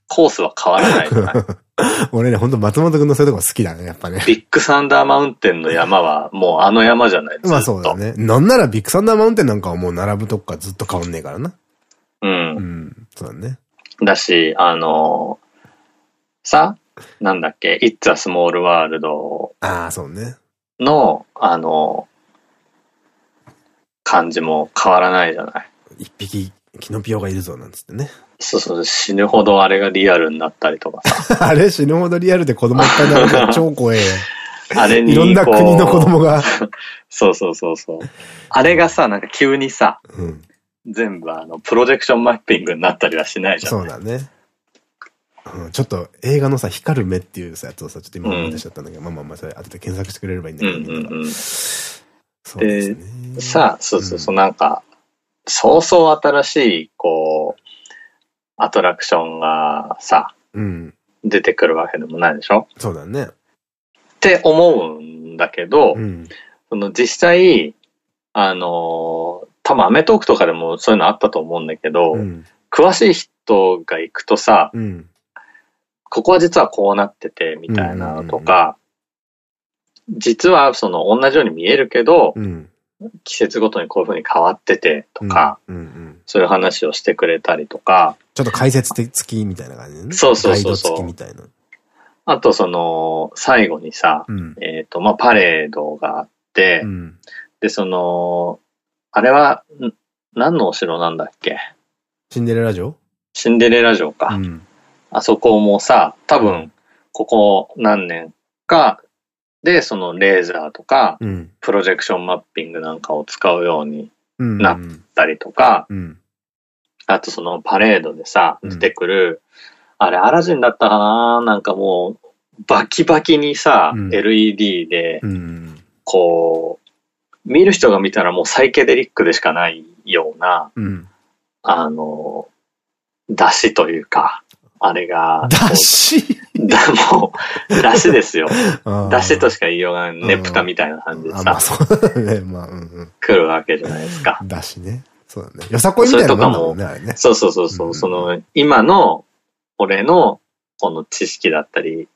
コースは変わらないじゃない？俺ね、ほんと松本くんのそういうとこ好きだね、やっぱね。ビッグサンダーマウンテンの山はもうあの山じゃないまあそうだね。なんならビッグサンダーマウンテンなんかはもう並ぶとこからずっと変わんねえからな。うん。うん。そうだね。だし、あのー、さ、なんだっけ、It's a Small World ああ、そうね。の、あのー、感じも変わらないじゃない？一匹、キノピオがいるぞ、なんつってね。そうそう、死ぬほどあれがリアルになったりとかさ。あれ死ぬほどリアルで子供いっぱいになるから超怖え。あれに。いろんな国の子供が。そうそうそうそう。あれがさ、なんか急にさ、うん、全部あの、プロジェクションマッピングになったりはしないじゃん。そうだね。うん、ちょっと映画のさ、光る目っていうさ、やつをさ、ちょっと今思い出しちゃったんだけど、うん、まあまあまあ、それ後で検索してくれればいいんだけど、みんなが。そうですね。さあ、そうそうそう、なんか、そうそう新しい、こう、アトラクションがさ、うん、出てくるわけでもないでしょ？そうだね。って思うんだけど、うん、その実際、あの多分アメトークとかでもそういうのあったと思うんだけど、うん、詳しい人が行くとさ、うん、ここは実はこうなってて、みたいなのとか、実はその同じように見えるけど、うん、季節ごとにこういう風に変わっててとか、そういう話をしてくれたりとか。ちょっと解説付きみたいな感じでね。そうそうそうそう。みたいな。あとその、最後にさ、うん、えっと、まあ、パレードがあって、うん、で、その、あれは、何のお城なんだっけ？シンデレラ城？シンデレラ城か。うん、あそこもさ、多分、ここ何年かで、そのレーザーとか、プロジェクションマッピングなんかを使うようになったりとか、あとそのパレードでさ、出てくる、あれアラジンだったかななんかもう、バキバキにさ、LED で、こう、見る人が見たらもうサイケデリックでしかないような、うん、あの、出汁というか、あれが。出汁だ、もう、出汁ですよ。出汁としか言いようがない。ネプタみたいな感じでさ。まあそうだね。まあ、うんうん。来るわけじゃないですか。出汁ね。そうだね。よさこいみたいなもんだもんね。そうそうそうそう。その、今の、俺の、この知識だったり、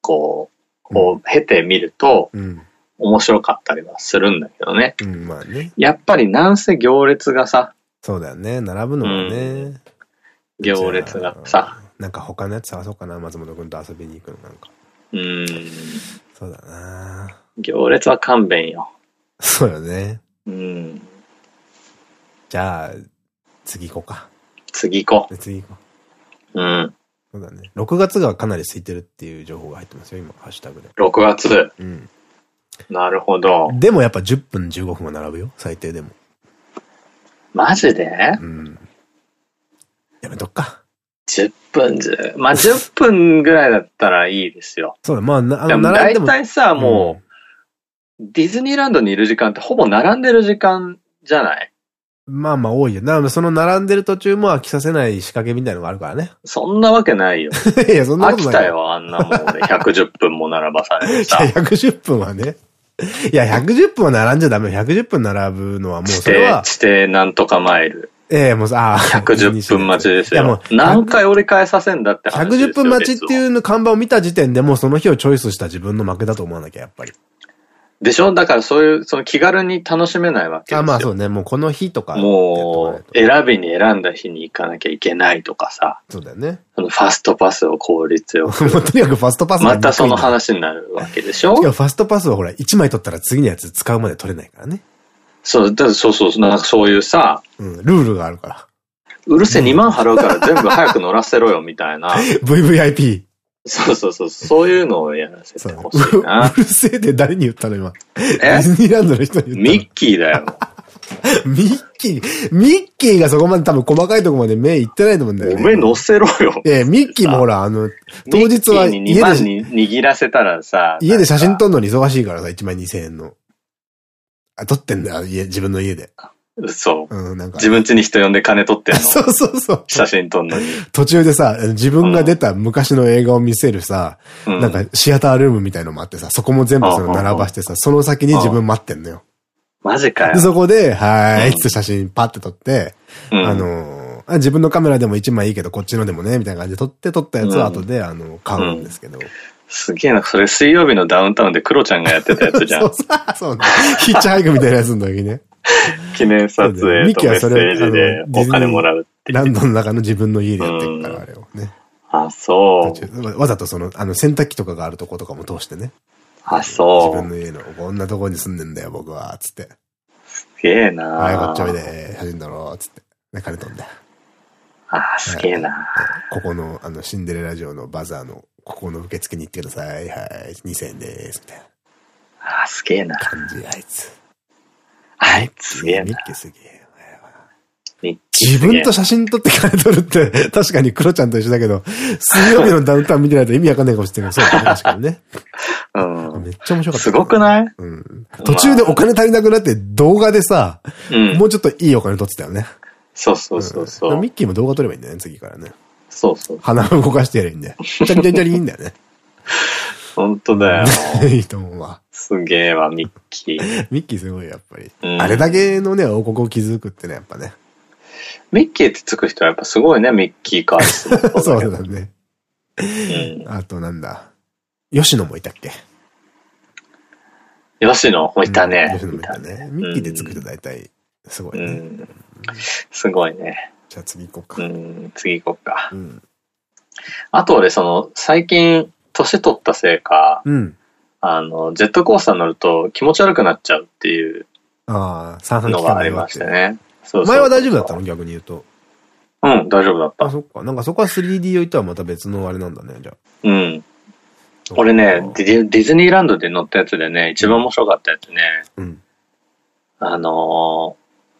こう、こう、経てみると、うん面白かったりはするんだけどね。うん、まあね。やっぱりなんせ行列がさ。そうだよね。並ぶのもね。うん、行列がさ。なんか他のやつ探そうかな、松本くんと遊びに行くのなんか。うん。そうだな行列は勘弁よ。そうよね。うん。じゃあ、次行こうか。次行こう。次行こう。うん。そうだね。6月がかなり空いてるっていう情報が入ってますよ、今、ハッシュタグで。6月。うん。なるほど。でもやっぱ10分15分は並ぶよ、最低でも。マジで？うん。やめとっか。10分ず、まあ、10分ぐらいだったらいいですよ。そうだ、まあ、な、あの、大体さ、もう、うん、ディズニーランドにいる時間ってほぼ並んでる時間じゃない？まあまあ多いよ。なその並んでる途中も飽きさせない仕掛けみたいのがあるからね。そんなわけないよ。いや、そんなことない。飽きたよ、あんなもんで。110分も並ばされてさ。いや、110分はね。いや、110分は並んじゃダメよ。110分並ぶのはもうそれは。地底なんとかマイル。ええもうさ、ああ。110分待ちですよ。何回折り返させんだって話110分待ちっていうの看板を見た時点でもうその日をチョイスした自分の負けだと思わなきゃ、やっぱり。でしょ？だからそういう、その気軽に楽しめないわけですよ。あ、まあそうね。もうこの日とか。もう、選びに選んだ日に行かなきゃいけないとかさ。そうだよね。そのファストパスを効率よく。もうとにかくファストパスまたその話になるわけでしょ？いや、ファストパスはほら、1枚取ったら次のやつ使うまで取れないからね。そう、だそうそう、なんかそういうさ。うん、ルールがあるから。うるせえ2万払うから全部早く乗らせろよ、みたいな。VVIP。そうそうそう、そういうのをやらせてほしいな。うるせえって誰に言ったの今？え？ディズニーランドの人に言ったの？ミッキーだよ。ミッキー、ミッキーがそこまで多分細かいとこまで目いってないと思うんだよね。お目乗せろよ。ええ、ミッキーもほら、あの、当日は家で。2万に握らせたらさ。家で写真撮るのに忙しいからさ、1万2000円の。あ、撮ってんだよ、家、自分の家で。嘘。うん、なんか。自分家に人呼んで金取ってんの？そうそうそう。写真撮んのに。途中でさ、自分が出た昔の映画を見せるさ、うん、なんかシアタールームみたいのもあってさ、そこも全部その並ばしてさ、その先に自分待ってんのよ。マジかよ。そこで、はーい、って写真パッて撮って、うん、あのー、自分のカメラでも一枚いいけど、こっちのでもね、みたいな感じで撮って、撮ったやつを後で、あの、買うんですけど。すげえな、それ水曜日のダウンタウンでクロちゃんがやってたやつじゃん。そうそうね。ヒッチハイクみたいなやつの時ね。記念撮影とメッセージでお金もらうってランドの中の自分の家でやってるから、あれをね。あ、そう。わざとその、あの、洗濯機とかがあるとことかも通してね。あ、そう。自分の家の、こんなとこに住んでんだよ、僕は、つって。すげえなはい、こっちおいで、写真撮ろう、つって。ね、金飛んだよ。あ、すげえなここの、あの、シンデレラ城のバザーの、ここの受付に行ってください。はい、2000円です、みたいな。あ、すげえな感じ、あいつ。あいつすげえな。ミッキーすげえ。自分と写真撮って金撮るって、確かにクロちゃんと一緒だけど、水曜日のダウンタウン見てないと意味わかんないかもしれないそうだね、確かにね。うん。めっちゃ面白かった。すごくない？うん。途中でお金足りなくなって動画でさ、もうちょっといいお金撮ってたよね。そうそうそうそう。ミッキーも動画撮ればいいんだよね、次からね。そうそう。鼻を動かしてやればいいんだよ。チャリチャリチャリいいんだよね。本当だよ。いいと思うわ。すげえわ、ミッキー。ミッキーすごい、やっぱり。あれだけのね、王国を築くってね、やっぱね。ミッキーってつく人はやっぱすごいね、ミッキーカース。そうだね。あとなんだ。吉野もいたっけ？吉野もいたね。吉野もいたね。ミッキーでつく人大体、すごいね。すごいね。じゃあ次行こうか。うん、次行こうか。うん、あと俺、その、最近、年取ったせいか、うん、あの、ジェットコースター乗ると気持ち悪くなっちゃうっていうのがありましてね。そう前は大丈夫だったの？逆に言うと。うん、大丈夫だった。あ、そっか。なんかそこは 3D 用とはまた別のあれなんだね、じゃあ。うん。俺ねディ、ディズニーランドで乗ったやつでね、一番面白かったやつね。うん。あの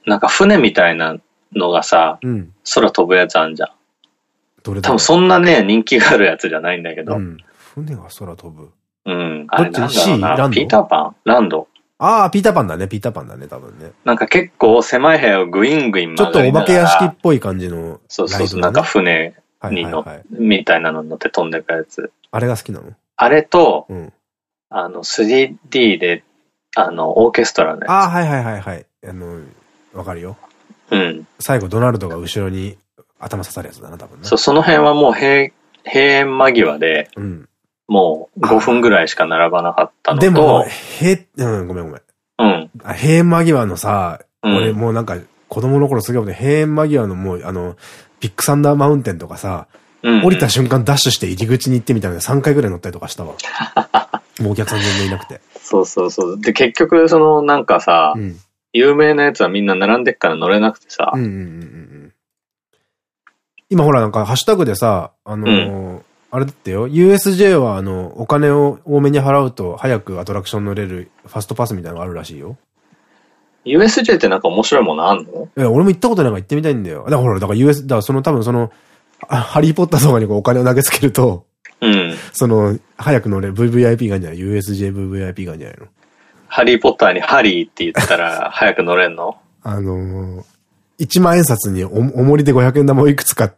ー、なんか船みたいなのがさ、うん、空飛ぶやつあんじゃん。どれ多分そんなね、人気があるやつじゃないんだけど。うん。船が空飛ぶ。うん。あれなんだろうな。ピーターパン？ランド。ああ、ピーターパンだね、ピーターパンだね、多分ね。なんか結構狭い部屋をグイングインちょっとお化け屋敷っぽい感じの、ね、そうそうそう、なんか船に乗みたいなの乗って飛んでくやつ。あれが好きなの？あれと、うん、あの、3D で、あの、オーケストラね。ああ、はいはいはいはい。あの、わかるよ。うん。最後、ドナルドが後ろに頭刺さるやつだな、多分ね。そう、その辺はもう閉、閉園間際で、うん、もう5分ぐらいしか並ばなかったのと。でも、へ、うん、ごめんごめん。うん。閉園間際のさ、うん、俺もうなんか子供の頃すげえ閉園間際のもう、あの、ピックサンダーマウンテンとかさ、降りた瞬間ダッシュして入り口に行ってみたいな3回ぐらい乗ったりとかしたわ。もうお客さん全然いなくて。そうそうそう。で、結局、その、なんかさ、うん、有名なやつはみんな並んでっから乗れなくてさ。今ほらなんかハッシュタグでさ、あのーうん、あれだってよ、USJ はあの、お金を多めに払うと早くアトラクション乗れるファストパスみたいなのがあるらしいよ。USJ ってなんか面白いものあんの？いや、俺も行ったことないから行ってみたいんだよ。だからほら、だから US、だからその多分その、ハリーポッターとかにこうお金を投げつけると、うん。その、早く乗れる VVIP がんじゃない ?USJ VVIP がんじゃないの？ハリーポッターにハリーって言ったら 早く乗れんの？あのー、1万円札にお、おもりで500円玉をいくつか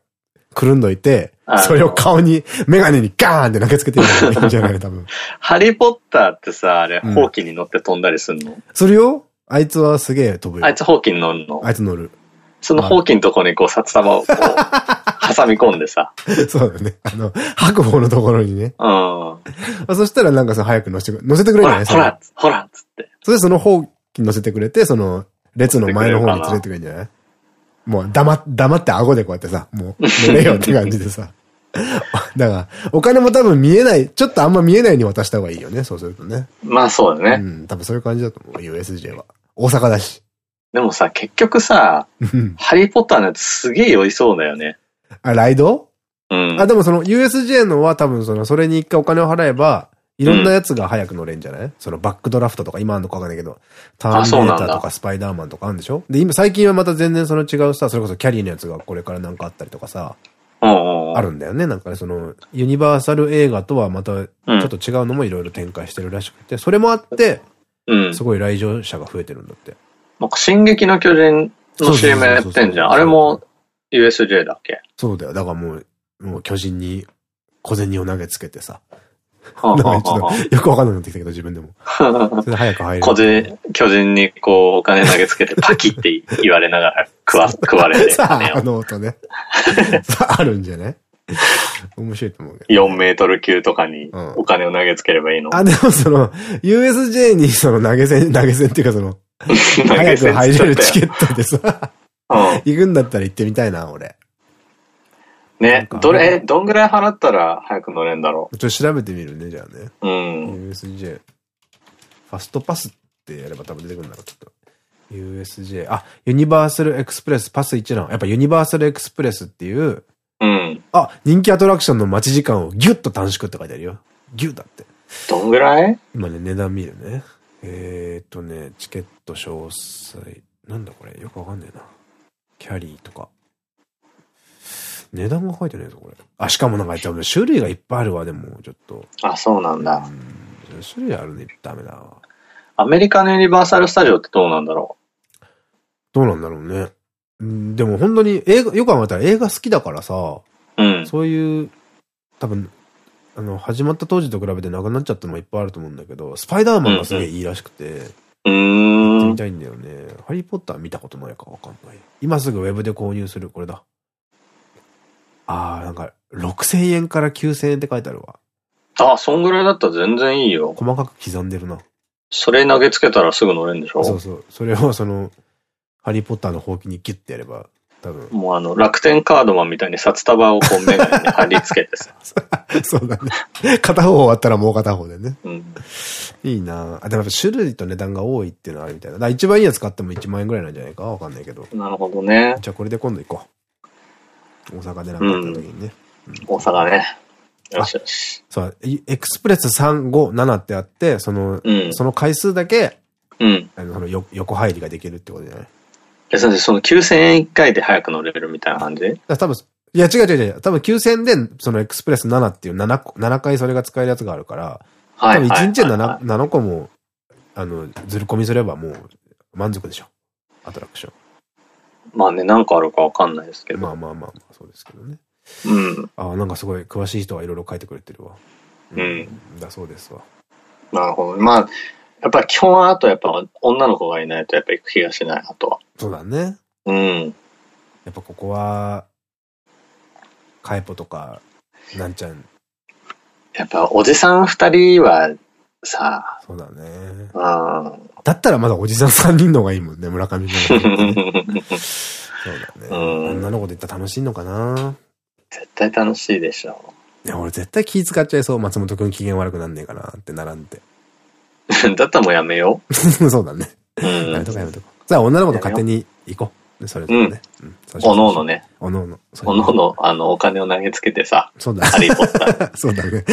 くるんどいて、それを顔に、メガネにガーンって投げつけてるのがいいんじゃない多分。ハリーポッターってさ、あれ、ほうきに乗って飛んだりすんの、するよあいつはすげえ飛ぶよ。あいつほうきに乗るの？あいつ乗る。そのほうきのとこにこう札束をこう、挟み込んでさ。そうだね。あの、白鵬のところにね。うん。そしたらなんかさ、早く乗せてくれ、乗せてくれるじゃないほら、ほら、つって。それでそのほうき乗せてくれて、その、列の前の方に連れてくれるんじゃない？もう黙、黙って顎でこうやってさ、もう乗れよって感じでさ。だから、お金も多分見えない、ちょっとあんま見えないに渡した方がいいよね、そうするとね。まあそうだね。うん、多分そういう感じだと思う、USJ は。大阪だし。でもさ、結局さ、ハリーポッターのやつすげえ酔いそうだよね。あ、ライド？うん。あ、でもその USJ のは多分その、それに一回お金を払えば、いろんなやつが早く乗れんじゃない、うん、そのバックドラフトとか今あるのかわかんないけど、ターミネーターとかスパイダーマンとかあるんでしょ？で、今最近はまた全然その違うさ、それこそキャリーのやつがこれからなんかあったりとかさ、あるんだよね。なんかね、その、ユニバーサル映画とはまたちょっと違うのもいろいろ展開してるらしくて、それもあって、すごい来場者が増えてるんだって。なんか進撃の巨人の CM やってんじゃん。あれも USJ だっけ？そうだよ。だからもう、もう巨人に小銭を投げつけてさ。よくわかんなくなってきたけど、自分でも。それ早く入る。巨人、巨人にこう、お金投げつけて、パキって言われながら食わ、食われて、さあ、あの音ね。あるんじゃない面白いと思うけど。4メートル級とかにお金を投げつければいいの、うん、あ、でもその、USJ にその投げ銭、投げ銭っていうかその、早く入れるチケットでさ、うん、行くんだったら行ってみたいな、俺。ね、どれ、え、どんぐらい払ったら早く乗れんだろう？ちょっと調べてみるね、じゃあね。うん。USJ。ファストパスってやれば多分出てくるんだろう、きっと。USJ。あ、ユニバーサルエクスプレスパス1なの。やっぱユニバーサルエクスプレスっていう、うん。あ、人気アトラクションの待ち時間をギュッと短縮って書いてあるよ。ギュッだって。どんぐらい？今ね、値段見るね。えー、っとね、チケット詳細。なんだこれ？よくわかんねえな。キャリーとか。値段が書いてないぞ、これ。あ、しかもなんか、種類がいっぱいあるわ、でも、ちょっと。あ、そうなんだ。うん、種類あるね、ダメだわ。アメリカのユニバーサルスタジオってどうなんだろう？どうなんだろうね。うん、でも本当に映画、よく考えたら映画好きだからさ、うん、そういう、多分、あの、始まった当時と比べてなくなっちゃったのもいっぱいあると思うんだけど、スパイダーマンがすげえいいらしくて、うん。行ってみたいんだよね。ハリーポッター見たことないかわかんない。今すぐウェブで購入する、これだ。ああ、なんか、6000円から9000円って書いてあるわ。ああ、そんぐらいだったら全然いいよ。細かく刻んでるな。それ投げつけたらすぐ乗れるんでしょ？そうそう。それをその、ハリーポッターのほうきにギュッてやれば。もうあの、楽天カードマンみたいに札束をこうメガネに貼り付けてさ。そうだね。片方終わったらもう片方でね。うん。いいなあ、でも種類と値段が多いっていうのはあるみたいな。だ一番いいやつ買っても1万円ぐらいなんじゃないか？わかんないけど。なるほどね。じゃあこれで今度行こう。大阪でなかった時にね。大阪ね。よしよし。そう、エクスプレス3、5、7ってあって、その、うん、その回数だけ、うん。あの、その横入りができるってことじゃない？え、その9000円1回で早く乗れるみたいな感じ？多分、いや違う違う違う。多分9000円で、そのエクスプレス7っていう7個、7回それが使えるやつがあるから、多分1日で 7, 7個も、あの、ずる込みすればもう満足でしょ。アトラクション。まあね、何個あるかわかんないですけど。まあまあまあまあ、そうですけどね。うん。ああ、なんかすごい詳しい人がいろいろ書いてくれてるわ。うん。だそうですわ。なるほど。まあ、やっぱり基本はあとやっぱ女の子がいないとやっぱ行く気がしない、あとは。そうだね。うん。やっぱここは、カイポとか、なんちゃん。やっぱおじさん二人はさそうだね。うん。だったらまだおじさん三人の方がいいもんね、村上君。そうだね。うん、女の子で言ったら楽しいのかな絶対楽しいでしょ。いや、俺絶対気使っちゃいそう。松本くん機嫌悪くなんねえかなってならんて。だったらもうやめよう。そうだね。うん。やめとこやめとこ。じゃあ女の子と勝手に行こう。それぞれね。うん。おのおのね。おのおの。おのおの、あの、お金を投げつけてさ。そうだ。ハリーポッター。そうだね。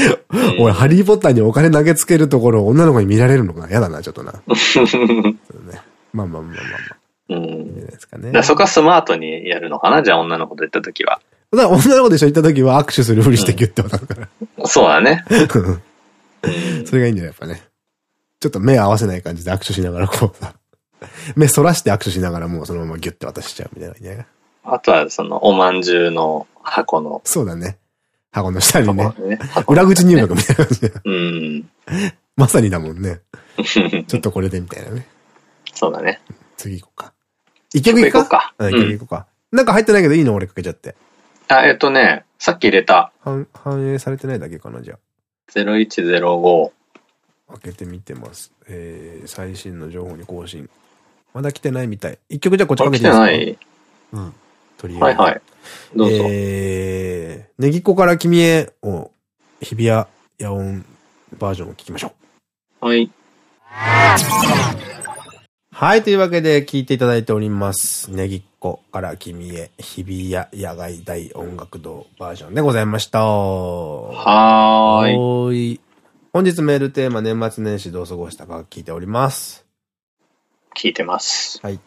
俺、ハリーポッターにお金投げつけるところを女の子に見られるのが嫌だな、ちょっとな。そうね。まあまあまあまあまあ。うん。ですかね。そこはスマートにやるのかな？じゃあ女の子と行った時は。だから女の子でしょ行った時は握手するふりしてギュッて渡るから。そうだね。それがいいんだよ、やっぱね。ちょっと目合わせない感じで握手しながらこうさ。目そらして握手しながらもうそのままギュッて渡しちゃうみたいなね。あとはそのおまんじゅうの箱の。そうだね。箱の下にね。ね裏口入学みたいな感じで。うん。まさにだもんね。ちょっとこれでみたいなね。そうだね。次行こうか。一曲行こうか？うん、一曲行こうか。なんか入ってないけどいいの俺かけちゃって。あ、えっとね、さっき入れた。反反映されてないだけかな、じゃあ。0105。開けてみてます。えー、最新の情報に更新。まだ来てないみたい。一曲じゃあこっちかけていいですか来てないうん。とりあえず。はいはい。どうぞ。えー、ネギっ子から君へを、日比谷野音バージョンを聞きましょう。はい。はい。というわけで聞いていただいております。ネギっ子から君へ日比谷野外大音楽堂バージョンでございました。はーい。本日メールテーマ年末年始どう過ごしたか聞いております。聞いてます。はい。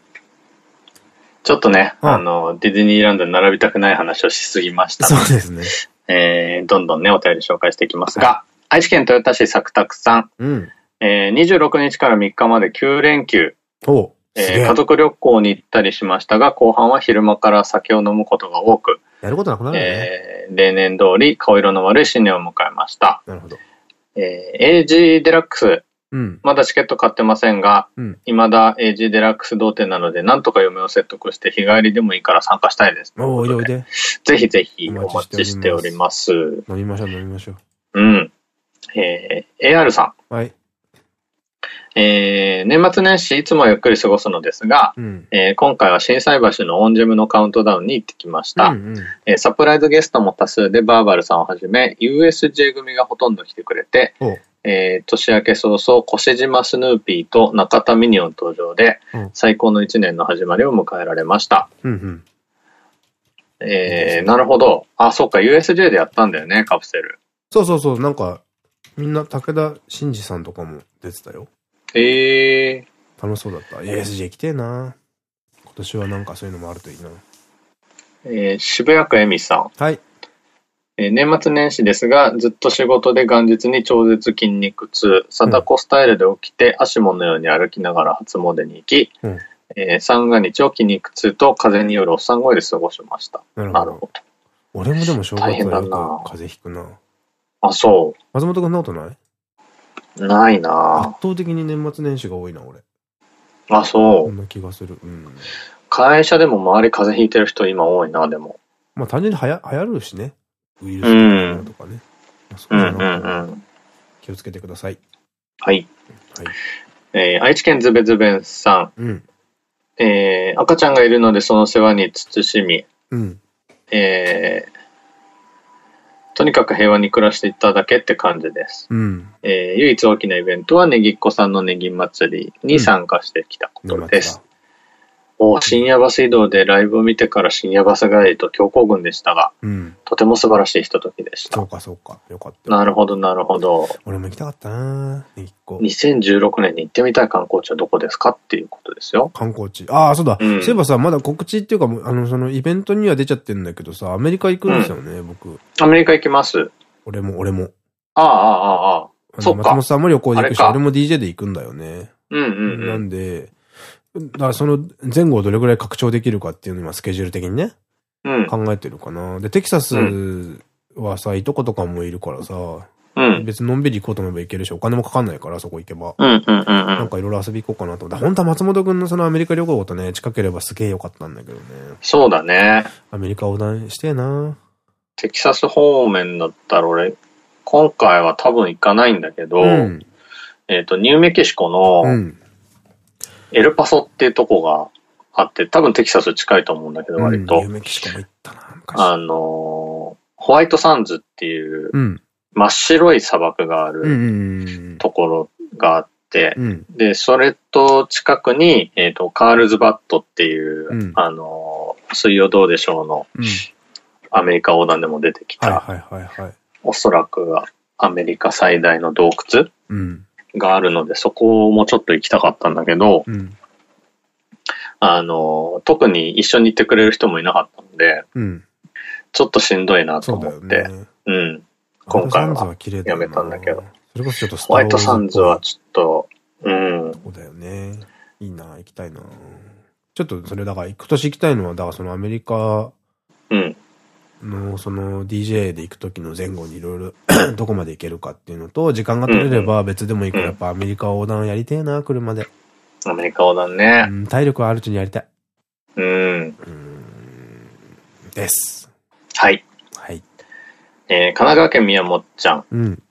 ちょっとね、あの、ディズニーランドに並びたくない話をしすぎましたそうですね。えー、どんどんね、お便り紹介していきますが、はい、愛知県豊田市作拓さん。うん。えー、26日から3日まで9連休。えー、家族旅行に行ったりしましたが、後半は昼間から酒を飲むことが多く、やることなくなるね。えー、例年通り顔色の悪い新年を迎えました。なるほど。えー、AG デラックス、うん、まだチケット買ってませんが、うん、未だ AG デラックス同点なので、なんとか嫁を説得して日帰りでもいいから参加したいです。おいでおいで。ぜひぜひお待ちしております。飲みましょう飲みましょう。うん。えー、AR さん。はい。えー、年末年始いつもゆっくり過ごすのですが、うん、えー、今回は震災橋のオンジェムのカウントダウンに行ってきました、えサプライズゲストも多数でバーバルさんをはじめ USJ 組がほとんど来てくれて、えー、年明け早々越島スヌーピーと中田ミニオン登場で、最高の一年の始まりを迎えられました。えー、なるほど。あ、そっか、USJ でやったんだよね、カプセル。そうそうそう、なんか、みんな武田真治さんとかも出てたよ。ええー。楽しそうだった。USJ 行きてえな。今年はなんかそういうのもあるといいな。えー、渋谷区恵美さん。はい。えー、年末年始ですが、ずっと仕事で元日に超絶筋肉痛、貞子スタイルで起きて、足ものように歩きながら初詣に行き、うん、えー、三が日を筋肉痛と風邪によるおっさん声で過ごしました。なるほど。俺もでも正月はよく風邪ひくな。あ、そう。松本君なことない？ないな圧倒的に年末年始が多いな、俺。あ、そう。そんな気がする。うん。会社でも周り風邪ひいてる人今多いな、でも。まあ単純にはや流行るしね。ウイルスとかね。うん。うんうんうん。気をつけてください。はい。はい。えー、愛知県ズベズベンさん。うん。えー、赤ちゃんがいるのでその世話に慎み。うん。えー、とにかく平和に暮らしていっただけって感じです。うん、えー、唯一大きなイベントはネギっ子さんのネギ祭りに参加してきたことです。お深夜バス移動でライブを見てから深夜バス帰りと強行軍でしたが、うん、とても素晴らしいひとときでした。そうかそうか。よかった。なるほどなるほど。俺も行きたかったな2016年に行ってみたい観光地はどこですかっていうことですよ。観光地。ああ、そうだ、うん、そういえばさ、まだ告知っていうか、あの、そのイベントには出ちゃってるんだけどさ、アメリカ行くんですよね、うん、僕。アメリカ行きます。俺も、俺も。ああ、ああ、ああ。そっか。松本さんも旅行で行くし、俺も DJ で行くんだよね。うんうん、うん、なんで、だからその前後をどれぐらい拡張できるかっていうのはスケジュール的にね、うん、考えてるかな。で、テキサスはさ、いとことかもいるからさ、うん、別にのんびり行こうと思えば行けるし、お金もかかんないから、そこ行けば。なんかいろいろ遊び行こうかなと思って。本当は松本くんのそのアメリカ旅行とね、近ければすげえよかったんだけどね。そうだね。アメリカ横断してえな。テキサス方面だったら俺、今回は多分行かないんだけど、うん、えっと、ニューメキシコの、うんエルパソっていうとこがあって、多分テキサス近いと思うんだけど、割と。あの、ホワイトサンズっていう、真っ白い砂漠があるところがあって、で、それと近くに、えっ、と、カールズバットっていう、あの、水曜どうでしょうの、アメリカ横断でも出てきた、おそらくアメリカ最大の洞窟、があるので、そこもちょっと行きたかったんだけど、うん、あの、特に一緒に行ってくれる人もいなかったので、うん、ちょっとしんどいなと思って、うね、うん。今回はやめたんだけど。それこそちょっとホワイトサンズはちょっと、うん。そうだよね。いいな、行きたいな。ちょっとそれだから、今年行きたいのは、だからそのアメリカ、うん。の、その DJ で行く時の前後にいろいろ どこまで行けるかっていうのと、時間が取れれば別でもいいから、やっぱアメリカ横断やりてえな、車で。アメリカ横断ね。うん、体力はあるうちにやりたい。うん。うんです。はい。はい。えー、神奈川県宮本ちゃん。うん。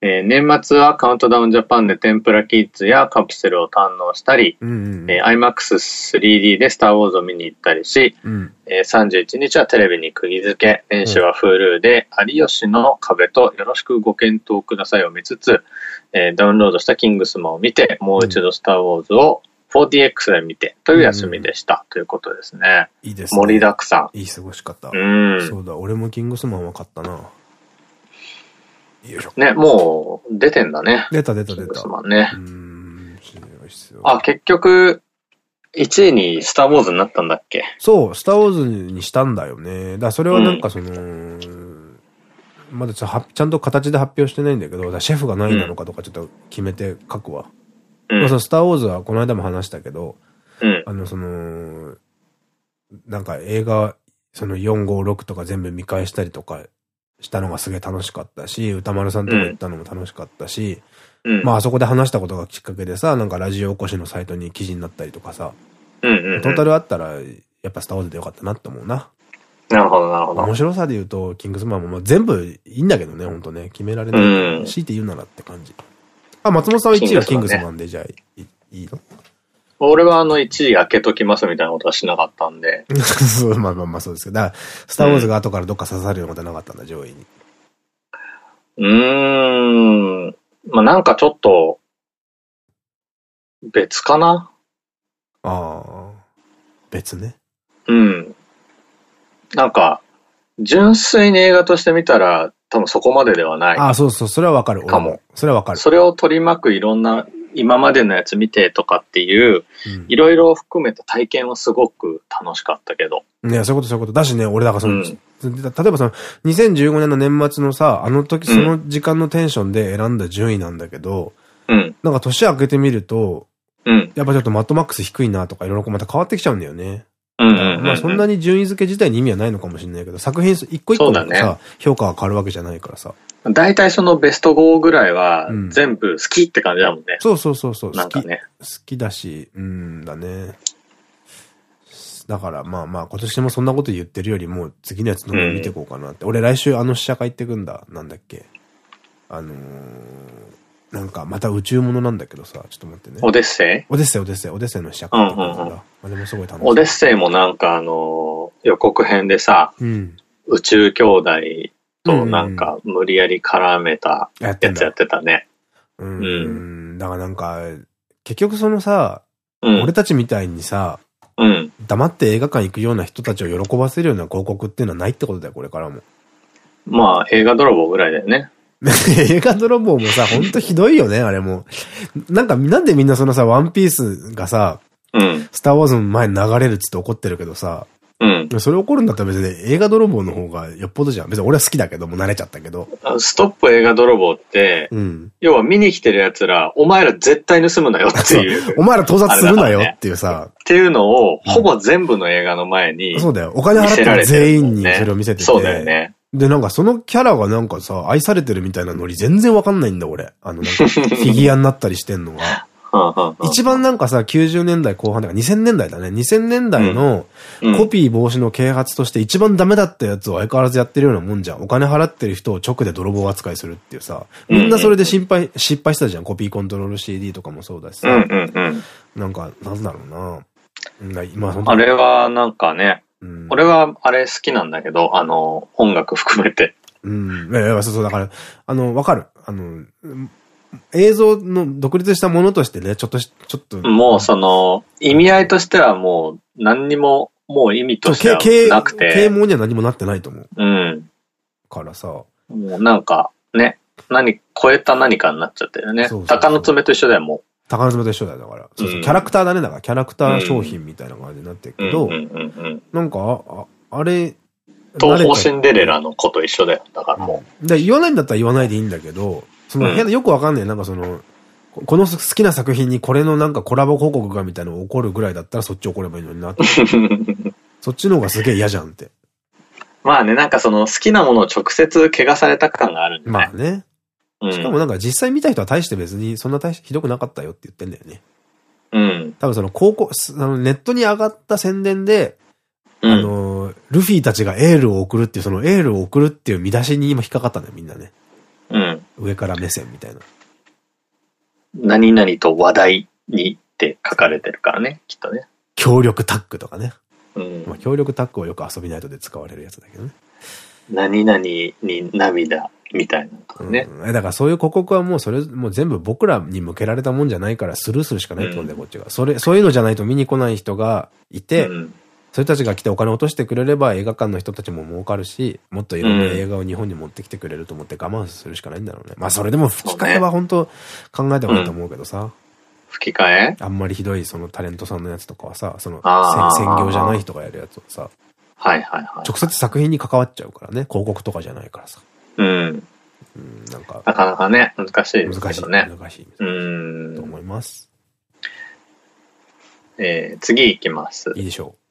えー、年末はカウントダウンジャパンで天ぷらキッズやカプセルを堪能したり、え IMAX3D でスターウォーズを見に行ったりし、うん、えー、31日はテレビに釘付け、年始は Hulu で有吉の壁とよろしくご検討くださいを見つつ、えー、ダウンロードしたキングスマンを見て、もう一度スターウォーズを 4DX で見てという休みでした。ということですね。いいですね。盛りだくさん。いい過ごし方。うん。そうだ、俺もキングスマンは買ったな。ね、もう出てんだね。出た出た出た。マンね。あ、結局、1位にスターウォーズになったんだっけ？そう、スターウォーズにしたんだよね。だそれはなんかその、うん、まだちゃんと形で発表してないんだけど、シェフが何位なのかとかちょっと決めて書くわ。うん、まあそのスターウォーズはこの間も話したけど、うん、あの、その、なんか映画、その4、5、6とか全部見返したりとかしたのがすげえ楽しかったし、歌丸さんとこ行ったのも楽しかったし、うん、まああそこで話したことがきっかけでさ、なんかラジオ起こしのサイトに記事になったりとかさ、トータルあったら、やっぱスターウォーズでよかったなって思うな。なるほど、なるほど。面白さで言うと、キングスマンもまあ全部いいんだけどね、ほんとね。決められない。うん、強いて言うならって感じ。あ、松本さんは1位はキングスマンで、じゃあいいの？俺はあの1位開けときますみたいなことはしなかったんで。そう、まあまあまあそうですけど。だから、スターウォーズが後からどっか刺さるようなことはなかったんだ、上位に。うーん。まあなんかちょっと、別かなああ。別ね。うん。なんか、純粋に映画として見たら、多分そこまでではない。ああ、そうそう、それはわかる。かも。それはわかる。それを取り巻くいろんな、今までのやつ見てとかっていう、いろいろ含めた体験はすごく楽しかったけど。いや、そういうことそういうこと。だしね、俺だからその、うん、例えばその、2015年の年末のさ、あの時その時間のテンションで選んだ順位なんだけど、うん。なんか年明けてみると、うん。やっぱちょっとマットマックス低いなとかいろいろまた変わってきちゃうんだよね。まあそんなに順位付け自体に意味はないのかもしれないけど、作品一個一個のさ、ね、評価が変わるわけじゃないからさ。大体そのベスト5ぐらいは全部好きって感じだもんね。うん、そうそうそうそう。なんかね。好きだし、うんだね。だからまあまあ今年もそんなこと言ってるよりも次のやつの方見ていこうかなって。うん、俺来週あの試写会行ってくんだ。なんだっけ。あのー、なんか、また宇宙ものなんだけどさ、ちょっと待ってね。オデッセイ？オデッセイ、オデッセイ、オデッセイの試写会ってことだ。あれもすごい楽しい。オデッセイもなんかあの、予告編でさ、うん、宇宙兄弟となんか無理やり絡めたやつやってたね。うん。うん、だからなんか、結局そのさ、うん、俺たちみたいにさ、うん、黙って映画館行くような人たちを喜ばせるような広告っていうのはないってことだよ、これからも。まあ、映画泥棒ぐらいだよね。映画泥棒もさ、ほんとひどいよね、あれも。なんか、なんでみんなそのさ、ワンピースがさ、うん、スターウォーズの前に流れるっつって怒ってるけどさ、うん。それ怒るんだったら別に映画泥棒の方がよっぽどじゃん。別に俺は好きだけど、もう慣れちゃったけど。ストップ映画泥棒って、うん、要は見に来てる奴ら、お前ら絶対盗むなよっていう。お前ら盗撮するなよっていうさ。っていうのを、ほぼ全部の映画の前に、そうだよ。お金払ってる全員にそれを見せてて。そうだよね。で、なんかそのキャラがなんかさ、愛されてるみたいなノリ全然わかんないんだ、俺。あの、なんか、フィギュアになったりしてんのが。一番なんかさ、90年代後半だから2000年代だね。2000年代のコピー防止の啓発として一番ダメだったやつを相変わらずやってるようなもんじゃん。お金払ってる人を直で泥棒扱いするっていうさ。みんなそれで心配、失敗したじゃん。コピーコントロール CD とかもそうだしさ。なんか、なんだろうな。今あれはなんかね、うん、俺はあれ好きなんだけど、あの、音楽含めて。うん。いやいや、そうそう、だから、あの、わかる。あの、映像の独立したものとしてね、ちょっとちょっと。もうその、意味合いとしてはもう、何にも、もう意味としてはなくて。啓蒙には何もなってないと思う。うん。からさ。もうなんか、ね、何、超えた何かになっちゃってるね。鷹の爪と一緒だよ、もう。鷹の爪と一緒だよ、だから。そうそう、キャラクターだね、だから、キャラクター商品みたいな感じになってるけど、なんか、あ、あれ、東方シンデレラの子と一緒だよ、だからもう。で、言わないんだったら言わないでいいんだけど、その、よくわかんない、なんかその、この好きな作品にこれのなんかコラボ広告がみたいなの起こるぐらいだったらそっち怒ればいいのになって。そっちの方がすげえ嫌じゃんって。まあね、なんかその好きなものを直接怪我された感があるんで、ね。まあね。しかもなんか実際見た人は大して別にそんな大しひどくなかったよって言ってんだよね。うん。多分その高校、あのネットに上がった宣伝で、うん、あの、ルフィたちがエールを送るっていう、そのエールを送るっていう見出しに今引っかかったんだよ、みんなね。うん。上から目線みたいな。何々と話題にって書かれてるからね、きっとね。協力タッグとかね。うん。まあ協力タッグをよく遊びナイトで使われるやつだけどね。何々に涙みたいなね。うん、だからそういう広告はもうそれ、もう全部僕らに向けられたもんじゃないからスルーするしかないってことだよ、こっちが。それ、そういうのじゃないと見に来ない人がいて、うん、それたちが来てお金落としてくれれば映画館の人たちも儲かるし、もっといろんな映画を日本に持ってきてくれると思って我慢するしかないんだろうね。まあそれでも吹き替えは本当考えた方がいいと思うけどさ。吹き替え？あんまりひどいそのタレントさんのやつとかはさ、その専業じゃない人がやるやつをさ。はいはいはい。直接作品に関わっちゃうからね。広告とかじゃないからさ。うん。うん、なんか。なかなかね、難しいですね。難しい。難しい。うん。と思います。えー、次行きます。いいでしょう。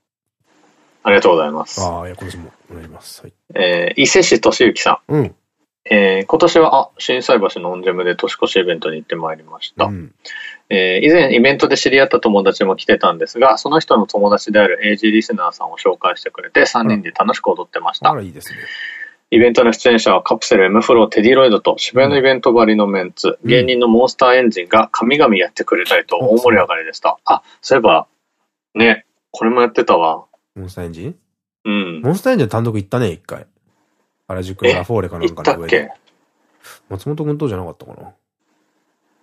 ありがとうございます。ああ、いや、今年もお願いします。はい、えー、伊勢市敏之さん。うん。えー、今年は、あ、震災橋のオンジェムで年越しイベントに行ってまいりました。うん、えー、以前イベントで知り合った友達も来てたんですが、その人の友達である AG リスナーさんを紹介してくれて、3人で楽しく踊ってました。いいですね。イベントの出演者はカプセル M フローテディロイドと渋谷のイベントばりのメンツ、うん、芸人のモンスターエンジンが神々やってくれたりと大盛り上がりでした。あ、そういえば、ね、これもやってたわ。モンスターエンジン？うん。モンスターエンジン単独行ったね、一回。原宿ラフォーレかなんかの上で。松本君とじゃなかったかな？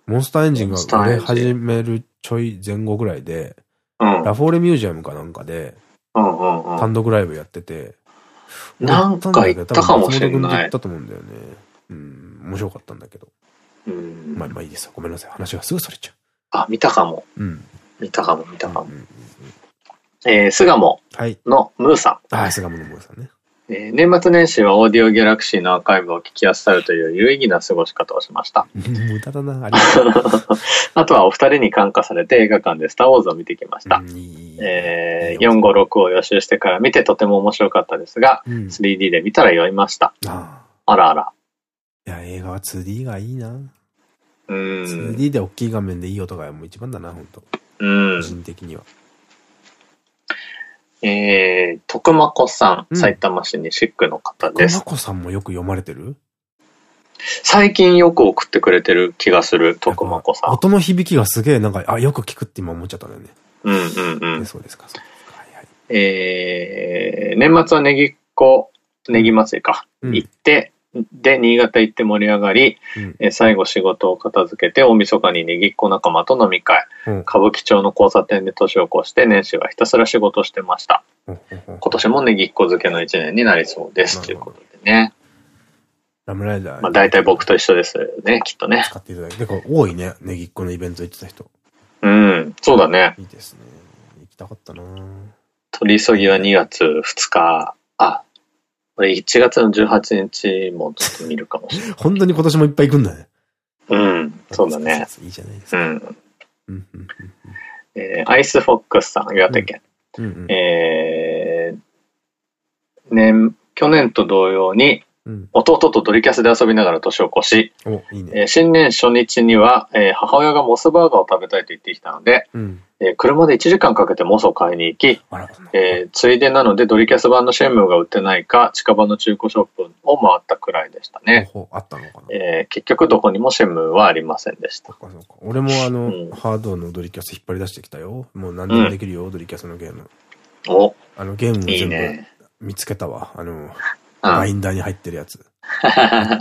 モンスターエンジンが売れ始めるちょい前後ぐらいで、うん、ラフォーレミュージアムかなんかで、単独ライブやってて、なんか行ったかもしれない。行ったと思うんだよね。うん、面白かったんだけど。うん。まあまあいいですよ。ごめんなさい。話がすぐそれちゃう。あ、見たかも。うん。見たかも、見たかも。えー、巣鴨のムーさん。はい、巣鴨のムーさんね。えー、年末年始はオーディオギャラクシーのアーカイブを聞きやすさるという有意義な過ごし方をしました。無駄だな、あ あとはお二人に感化されて映画館でスターウォーズを見てきました。えー、456を予習してから見てとても面白かったですが、うん、3D で見たら酔いました。ああらあら。いや、映画は 2D がいいな。うん。2D で大きい画面でいい音がもう一番だな、本当うん。個人的には。えー、徳間子さん、埼玉市にシックの方です。徳間子さんもよく読まれてる？最近よく送ってくれてる気がする、徳間子さん。音の響きがすげえ、なんか、あ、よく聞くって今思っちゃったんだよね。うんうんうん。そうですか、そうですか。はいはい。えー、年末はネギっ子、ネギ祭りか、うん、行って、で、新潟行って盛り上がり、うん、最後仕事を片付けて、大晦日にねぎっこ仲間と飲み会、うん、歌舞伎町の交差点で年を越して、年始はひたすら仕事してました。今年もねぎっこ漬けの一年になりそうです。ということでね。ラムライダー。まあ大体僕と一緒ですよね、きっとね。使っていただいて。多いね、ねぎっこのイベント行ってた人。うん、そうだね。いいですね。行きたかったな取り急ぎは2月2日。あ、俺1月の18日もちょっと見るかもしれない。本当に今年もいっぱい行くんだね。うん、そうだね。いいじゃないですか。うん。えー、アイスフォックスさん、岩手県。えー、年、去年と同様に、弟とドリキャスで遊びながら年を越し、いいね、え新年初日には、えー、母親がモスバーガーを食べたいと言ってきたので、うん、えー、車で1時間かけてモスを買いに行き、えー、ついでなのでドリキャス版のシェンムーが売ってないか、近場の中古ショップを回ったくらいでしたね。あったのかな、えー、結局どこにもシェンムーはありませんでした。俺もあの、うん、ハードのドリキャス引っ張り出してきたよ。もう何でもできるよ、うん、ドリキャスのゲーム。おあのゲームも全部見つけたわ。あの、バインダーに入ってるやつ。あ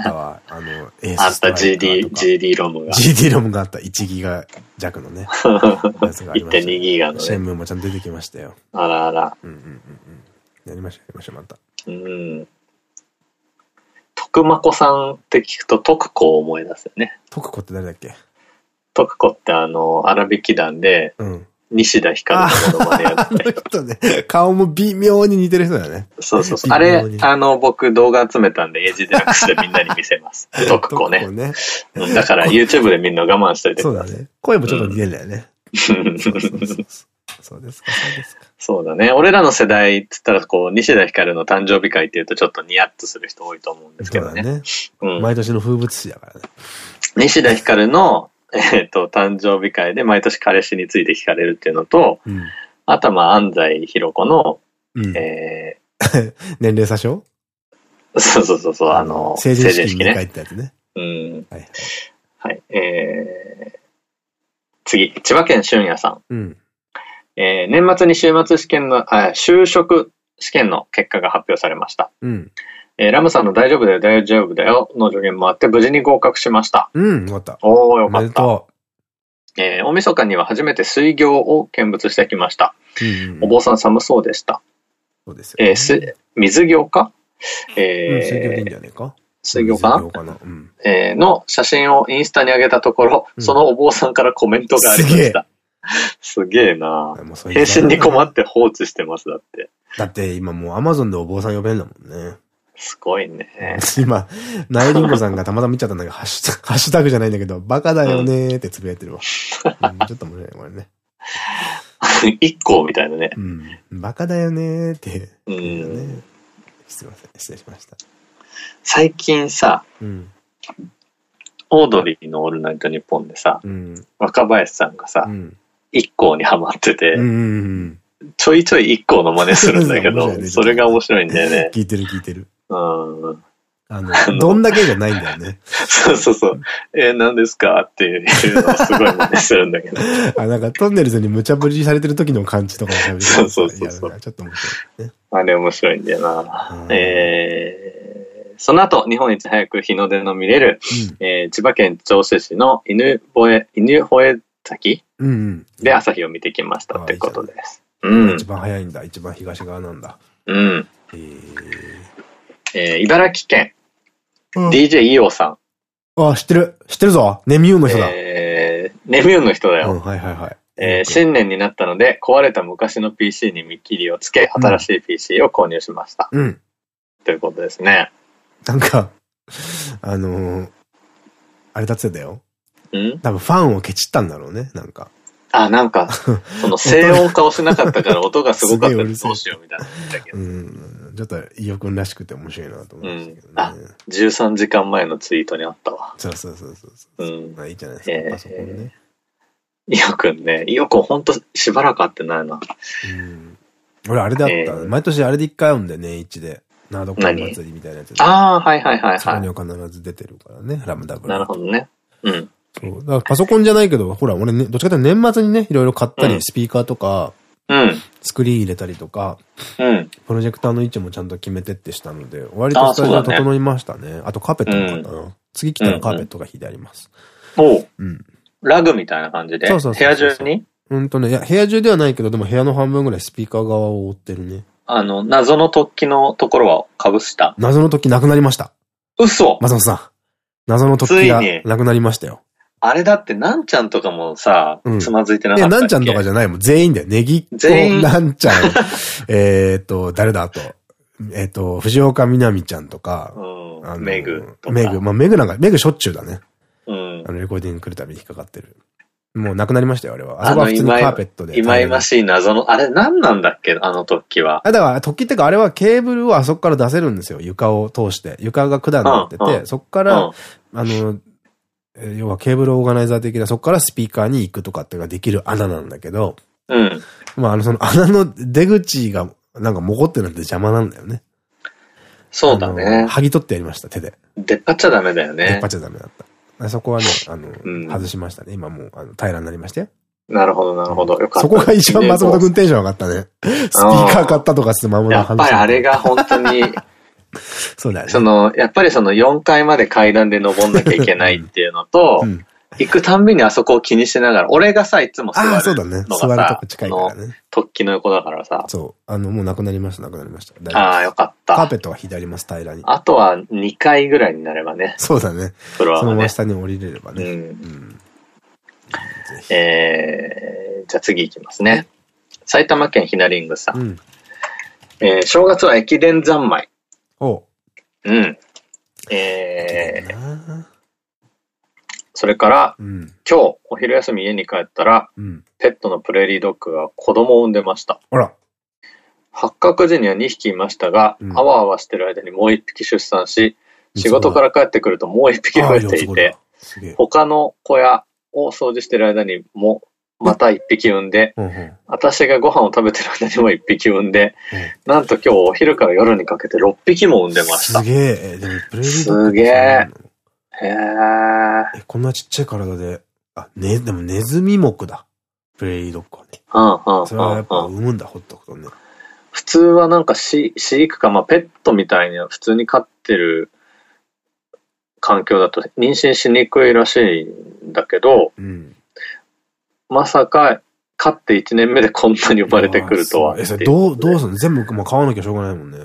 ったわ、あの、エースあった GD、GD ロムが。GD ロムがあった1ギガ弱のね。やつがありました。1.2ギガの、ね。シェンムーもちゃんと出てきましたよ。あらあら。うんうんうんうん。やりましょう、やりましょう、また。うん。徳間子さんって聞くと徳子を思い出すよね。徳子って誰だっけ？徳子ってあの、荒引き団で、うん。西田ひかるのものまねやってた 人。ね、顔も微妙に似てる人だよね。そうそうそう。あれ、あの、僕動画集めたんで、エイジデラックスでみんなに見せます。特攻ね。ねだから YouTube でみんな我慢しといてください。そうだね。声もちょっと似てるんだよね。そうですか、そうですか。そうだね。俺らの世代っつったら、こう、西田ひかるの誕生日会っていうとちょっとニヤッとする人多いと思うんですけどね。そうだね。うん、毎年の風物詩だからね。西田ひかるのえっと、誕生日会で毎年彼氏について聞かれるっていうのと、うん、あとはまあ安西ひろ子の、うん、えー、年齢詐称そうそうそうそう、あの、成人式に書いたやつね。うん。はい、はい。えー、次、千葉県俊也さん。うん、えー、年末に週末試験の、あ、就職試験の結果が発表されました。うん。えー、ラムさんの大丈夫だよ、大丈夫だよの助言もあって無事に合格しました。うん、よかった。おー、よかった。えー、大晦日には初めて水行を見物してきました。うんうん、お坊さん寒そうでした。そうですよ、ね。えー、す、水行かえー、うん、水行でいいんじゃないか？水行かなかな、うん、えー、の写真をインスタに上げたところ、うん、そのお坊さんからコメントがありました。すげえな返信に困って放置してます、だって。だって今もうアマゾンでお坊さん呼べんだもんね。すごいね。今、ナイリンゴさんがたまたま見ちゃったんだけど、ハッシュ ハッシュタグじゃないんだけど、バカだよねーってつぶやいてるわ。うん、ちょっと面白いね、これね。一個みたいなね。うん。バカだよねーって。うん。すいません、失礼しました。最近さ、うん、オードリーのオールナイトニッポンでさ、うん、若林さんがさ、一、個にハマってて、ちょいちょい一個の真似するんだけど、それが面白いんだよね。聞いてる聞いてる。うん。あの、どんだけじゃないんだよね。そうそうそう。えー、何ですかっていうのをすごい真似するんだけど。あ、なんかトンネルズに無茶ぶりされてる時の感じとかも喋る。そうそうそうそう。ちょっと面白い、ね。あれ面白いんだよな。えー、その後、日本一早く日の出の見れる、うん、えー、千葉県銚子市の犬吠犬吠崎、うんうん、で朝日を見てきましたってことです。うん。一番早いんだ。一番東側なんだ。うん。えー、えー、茨城県、うん、DJ イオさん。あ、知ってる。知ってるぞ。ネミューンの人だ。えー、ネミューンの人だよ。うん、はいはいはい。えー、新年になったので、壊れた昔の PC に見切りをつけ、新しい PC を購入しました。うん。ということですね。なんか、あのー、あれだってたよ。ん？多分ファンをケチったんだろうね、なんか。あ、なんか、その静音化をしなかったから 音がすごかったらどうしようみたいな。うん。ちょっと、伊予くんらしくて面白いなと思いましたけどね。うん、あ、13時間前のツイートにあったわ。そうそうそうそう。うん。まあいいじゃないですか、えー、パソコンね。伊予くんね、伊予くんほんとしばらく会ってないな。うん。俺あれであった。えー、毎年あれで一回会うんだよね、一で。ナードコン祭りみたいなやつああ、はいはいはいはい。そこには必ず出てるからね、ラムダブル。なるほどね。うん。そう。だからパソコンじゃないけど、ほら、俺ね、どっちかというと年末にね、いろいろ買ったり、スピーカーとか、うん。スクリーン入れたりとか、うん。プロジェクターの位置もちゃんと決めてってしたので、割とスタジオ整いましたね。あとカーペットも買ったな。次来たらカーペットが引いてあります。おう。うん。ラグみたいな感じでそうそう部屋中に？うんとね、いや、部屋中ではないけど、でも部屋の半分ぐらいスピーカー側を覆ってるね。あの、謎の突起のところはかぶした？謎の突起なくなりました。嘘松本さん。謎の突起がなくなりましたよ。あれだって、なんちゃんとかもさ、つまずいてなかったっけ、なんちゃんとかじゃないもん。全員だよ。ネギっ子、なんちゃん、えっと、誰だあと？えっと、藤岡みなみちゃんとか、うん、メグメグ。まあ、メグなんか、メグしょっちゅうだね。うん。あの、レコーディング来るたびに引っかかってる。もうなくなりましたよ、あれは。あそこは普通にカーペットで。いまいましい謎の、あれ何なんだっけ？あの突起は。あ、だから突起ってかあれはケーブルをあそこから出せるんですよ。床を通して。床が管になってて、そこから、あの、要はケーブルオーガナイザー的な、そこからスピーカーに行くとかっていうのができる穴なんだけど、うん。まあ、あの、その穴の出口が、なんかもこってなって邪魔なんだよね。そうだね。剥ぎ取ってやりました、手で。出っ張っちゃダメだよね。出っ張っちゃダメだった。そこはね、あの、うん、外しましたね。今もう、あの、平らになりましたよ。なるほど、なるほど。よかった。そこが一番松本くんテンション上がったね。スピーカー買ったとかってまもな話。やっぱりあれが本当にそうだね。その、やっぱりその4階まで階段で登んなきゃいけないっていうのと、うん、行くたんびにあそこを気にしながら、俺がさ、いつも座るのがさ、そうだね。座るとこ近いからね。突起の横だからさ。そう。あの、もうなくなりました、なくなりました。ああ、よかった。カーペットは左平らに。あとは2階ぐらいになればね。そうだね。フロア、ね、その下に降りれればね。うん。うん、えー、じゃあ次行きますね。埼玉県ひなりんぐさん。うん、えー、正月は駅伝三昧。おう。ん。えー、それから、うん、今日お昼休み家に帰ったら、うん、ペットのプレーリードッグが子供を産んでました。あら。発覚時には2匹いましたが、うん、あわあわしてる間にもう1匹出産し、仕事から帰ってくるともう1匹増えていて、他の小屋を掃除してる間にもまた一匹産んで、うんうん、私がご飯を食べてる間にも一匹産んで、うん、なんと今日お昼から夜にかけて六匹も産んでました。すげえ。でもプレーリーすげえ。へえ。こんなちっちゃい体で、あ、ね、でもネズミ目だ。プレーリードッグはね。うんうん。それはやっぱ産むんだ、ほっとくとね。普通はなんか飼飼育か、まあペットみたいには普通に飼ってる環境だと妊娠しにくいらしいんだけど、うん、まさか、勝って1年目でこんなに生まれてくるとは。え、それどう、どうすんの？全部、まあ、買わなきゃしょうがないもんね。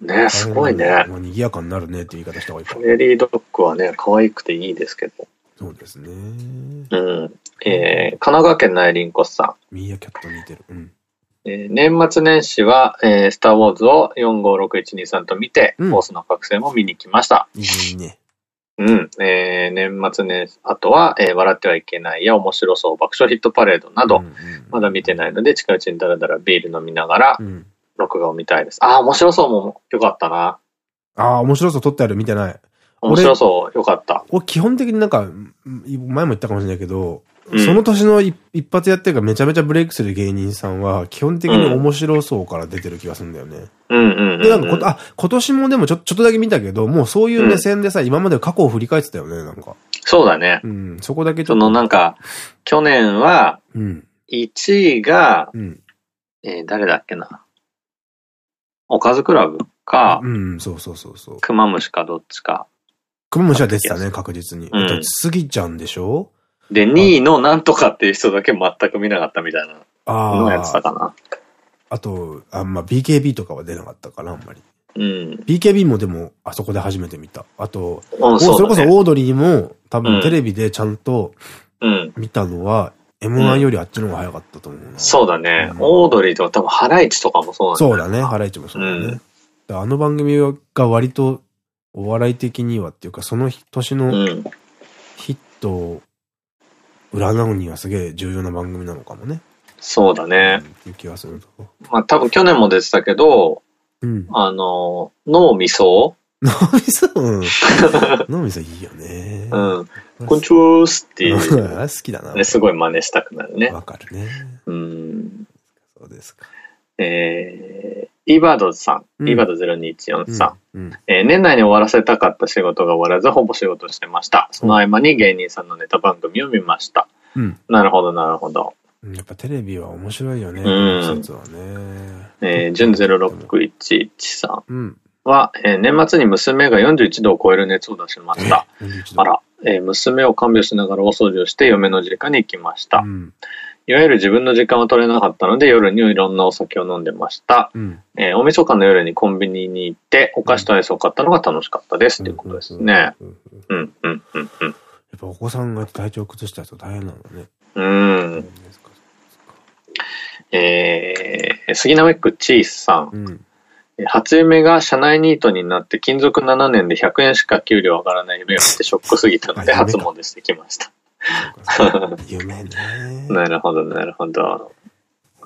ねすごいね。まあ、賑やかになるねっていう言い方した方がいいか。メリードッグはね、可愛くていいですけど。そうですね。うん。えー、神奈川県内林骨さん。ミーアキャット似てる。うん。えー、年末年始は、えー、スター・ウォーズを456-123と見て、うん、ボスの覚醒も見に来ました。いいね。うん。えー、年末年、あとは、えー、笑ってはいけないや、面白そう、爆笑ヒットパレードなど、うんうん、まだ見てないので、近いうちにだらだらビール飲みながら、録画を見たいです。ああ、面白そうもよかったな。ああ、面白そう撮ってある、見てない。面白そう、よかった。俺基本的になんか、前も言ったかもしれないけど、その年の一発やってるかめちゃめちゃブレイクする芸人さんは、基本的に面白そうから出てる気がするんだよね。で、なんかあ、今年もでもちょ、ちょっとだけ見たけど、もうそういう目線でさ、うん、今まで過去を振り返ってたよね、なんか。そうだね。うん、そこだけちょっと。そのなんか、去年は、1位が、うん、えー、誰だっけな。おかずクラブか、うん、そうそうそうそう。クマムシかどっちか。クマムシは出てたね、確実に。うん、スギちゃんでしょ？で、2位のなんとかっていう人だけ全く見なかったみたいなのやってたかな。あと、あ、まあ、BKB とかは出なかったかな、あんまり。うん。BKB もでも、あそこで初めて見た。あと、うんそね、それこそオードリーも、多分テレビでちゃんと、見たのは、M1 よりあっちの方が早かったと思うな。そうだね。オードリーとか多分、ハライチとかもそうなんだそうだね。ハライチもそうだね。あの番組が割と、お笑い的にはっていうか、その年のヒットを占うにはすげえ重要な番組なのかもね。そうだね。いう気がすると。まあ多分去年も出てたけど、うん、あの、脳みそ？脳みそ？うん。脳みそいいよね。うん。こんにちはーっていう。好きだな。ね、すごい真似したくなるね。わかるね。うん。そうですか。えー、イーバードさん、イーバード0214さん、え年内に終わらせたかった仕事が終わらず、ほぼ仕事してました。その合間に芸人さんのネタ番組を見ました。うん、なるほど、なるほど。やっぱテレビは面白いよね、うん、はね。えー、純0611さんは、えー、年末に娘が41度を超える熱を出しました。あら、えー、娘を看病しながらお掃除をして嫁の実家に行きました。うんいわゆる自分の時間は取れなかったので夜にいろんなお酒を飲んでました。うん、えー、大晦日の夜にコンビニに行ってお菓子とアイスを買ったのが楽しかったです。ということですね。うん、うん、うん、うん。やっぱお子さんが体調崩した人大変なのね。うん。えー、杉並区チースさん。うん初夢が社内ニートになって勤続7年で100円しか給料上がらない夢を見てショックすぎたので初詣してきました。夢ね。なるほど、なるほど。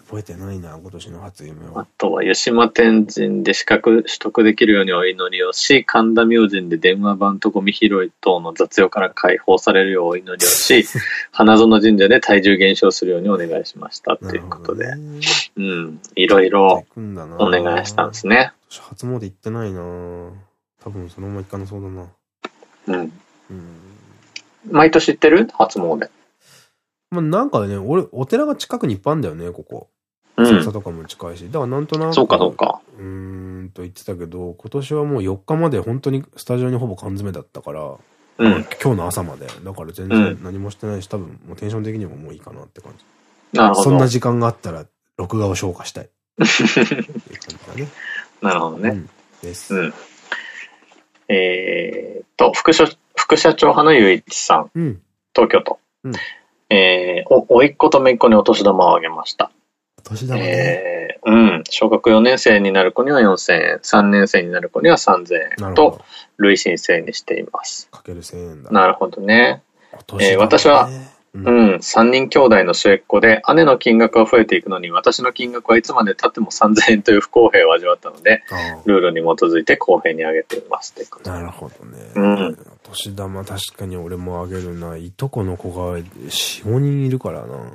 覚えてないな、今年の初夢は。あとは、吉島天神で資格取得できるようにお祈りをし、神田明神で電話番とゴミ拾い等の雑用から解放されるようお祈りをし、花園神社で体重減少するようにお願いしましたということで、うん、いろいろお願いしたんですね。初詣行ってないな多分そのまま行かなそうだな。うん。うん毎年行ってる？初詣。まあなんかね、俺、お寺が近くにいっぱいあるんだよね、ここ。浅草とかも近いし。だからなんとなく。そうかそうか。うーんと言ってたけど、今年はもう4日まで本当にスタジオにほぼ缶詰だったから、うん、今日の朝まで。だから全然何もしてないし、多分もうテンション的にももういいかなって感じ。なるほど。そんな時間があったら、録画を消化したい。ね、なるほどね。うん、です。うん。えー、っと、副所副社長派の雄一さん。うん、東京都。うん、えー、お、おいっ子とめいっ子にお年玉をあげました。お年玉ね。えー、うん。小学4年生になる子には4000円、3年生になる子には3000円と、累進制にしています。かける1000円だ。なるほどね。ねえー、私は、うん、三人兄弟の末っ子で、姉の金額は増えていくのに、私の金額はいつまで経っても3000円という不公平を味わったので、ルールに基づいて公平に上げていますなるほどね。うん。年玉確かに俺もあげるな。いとこの子が4、5人いるからな。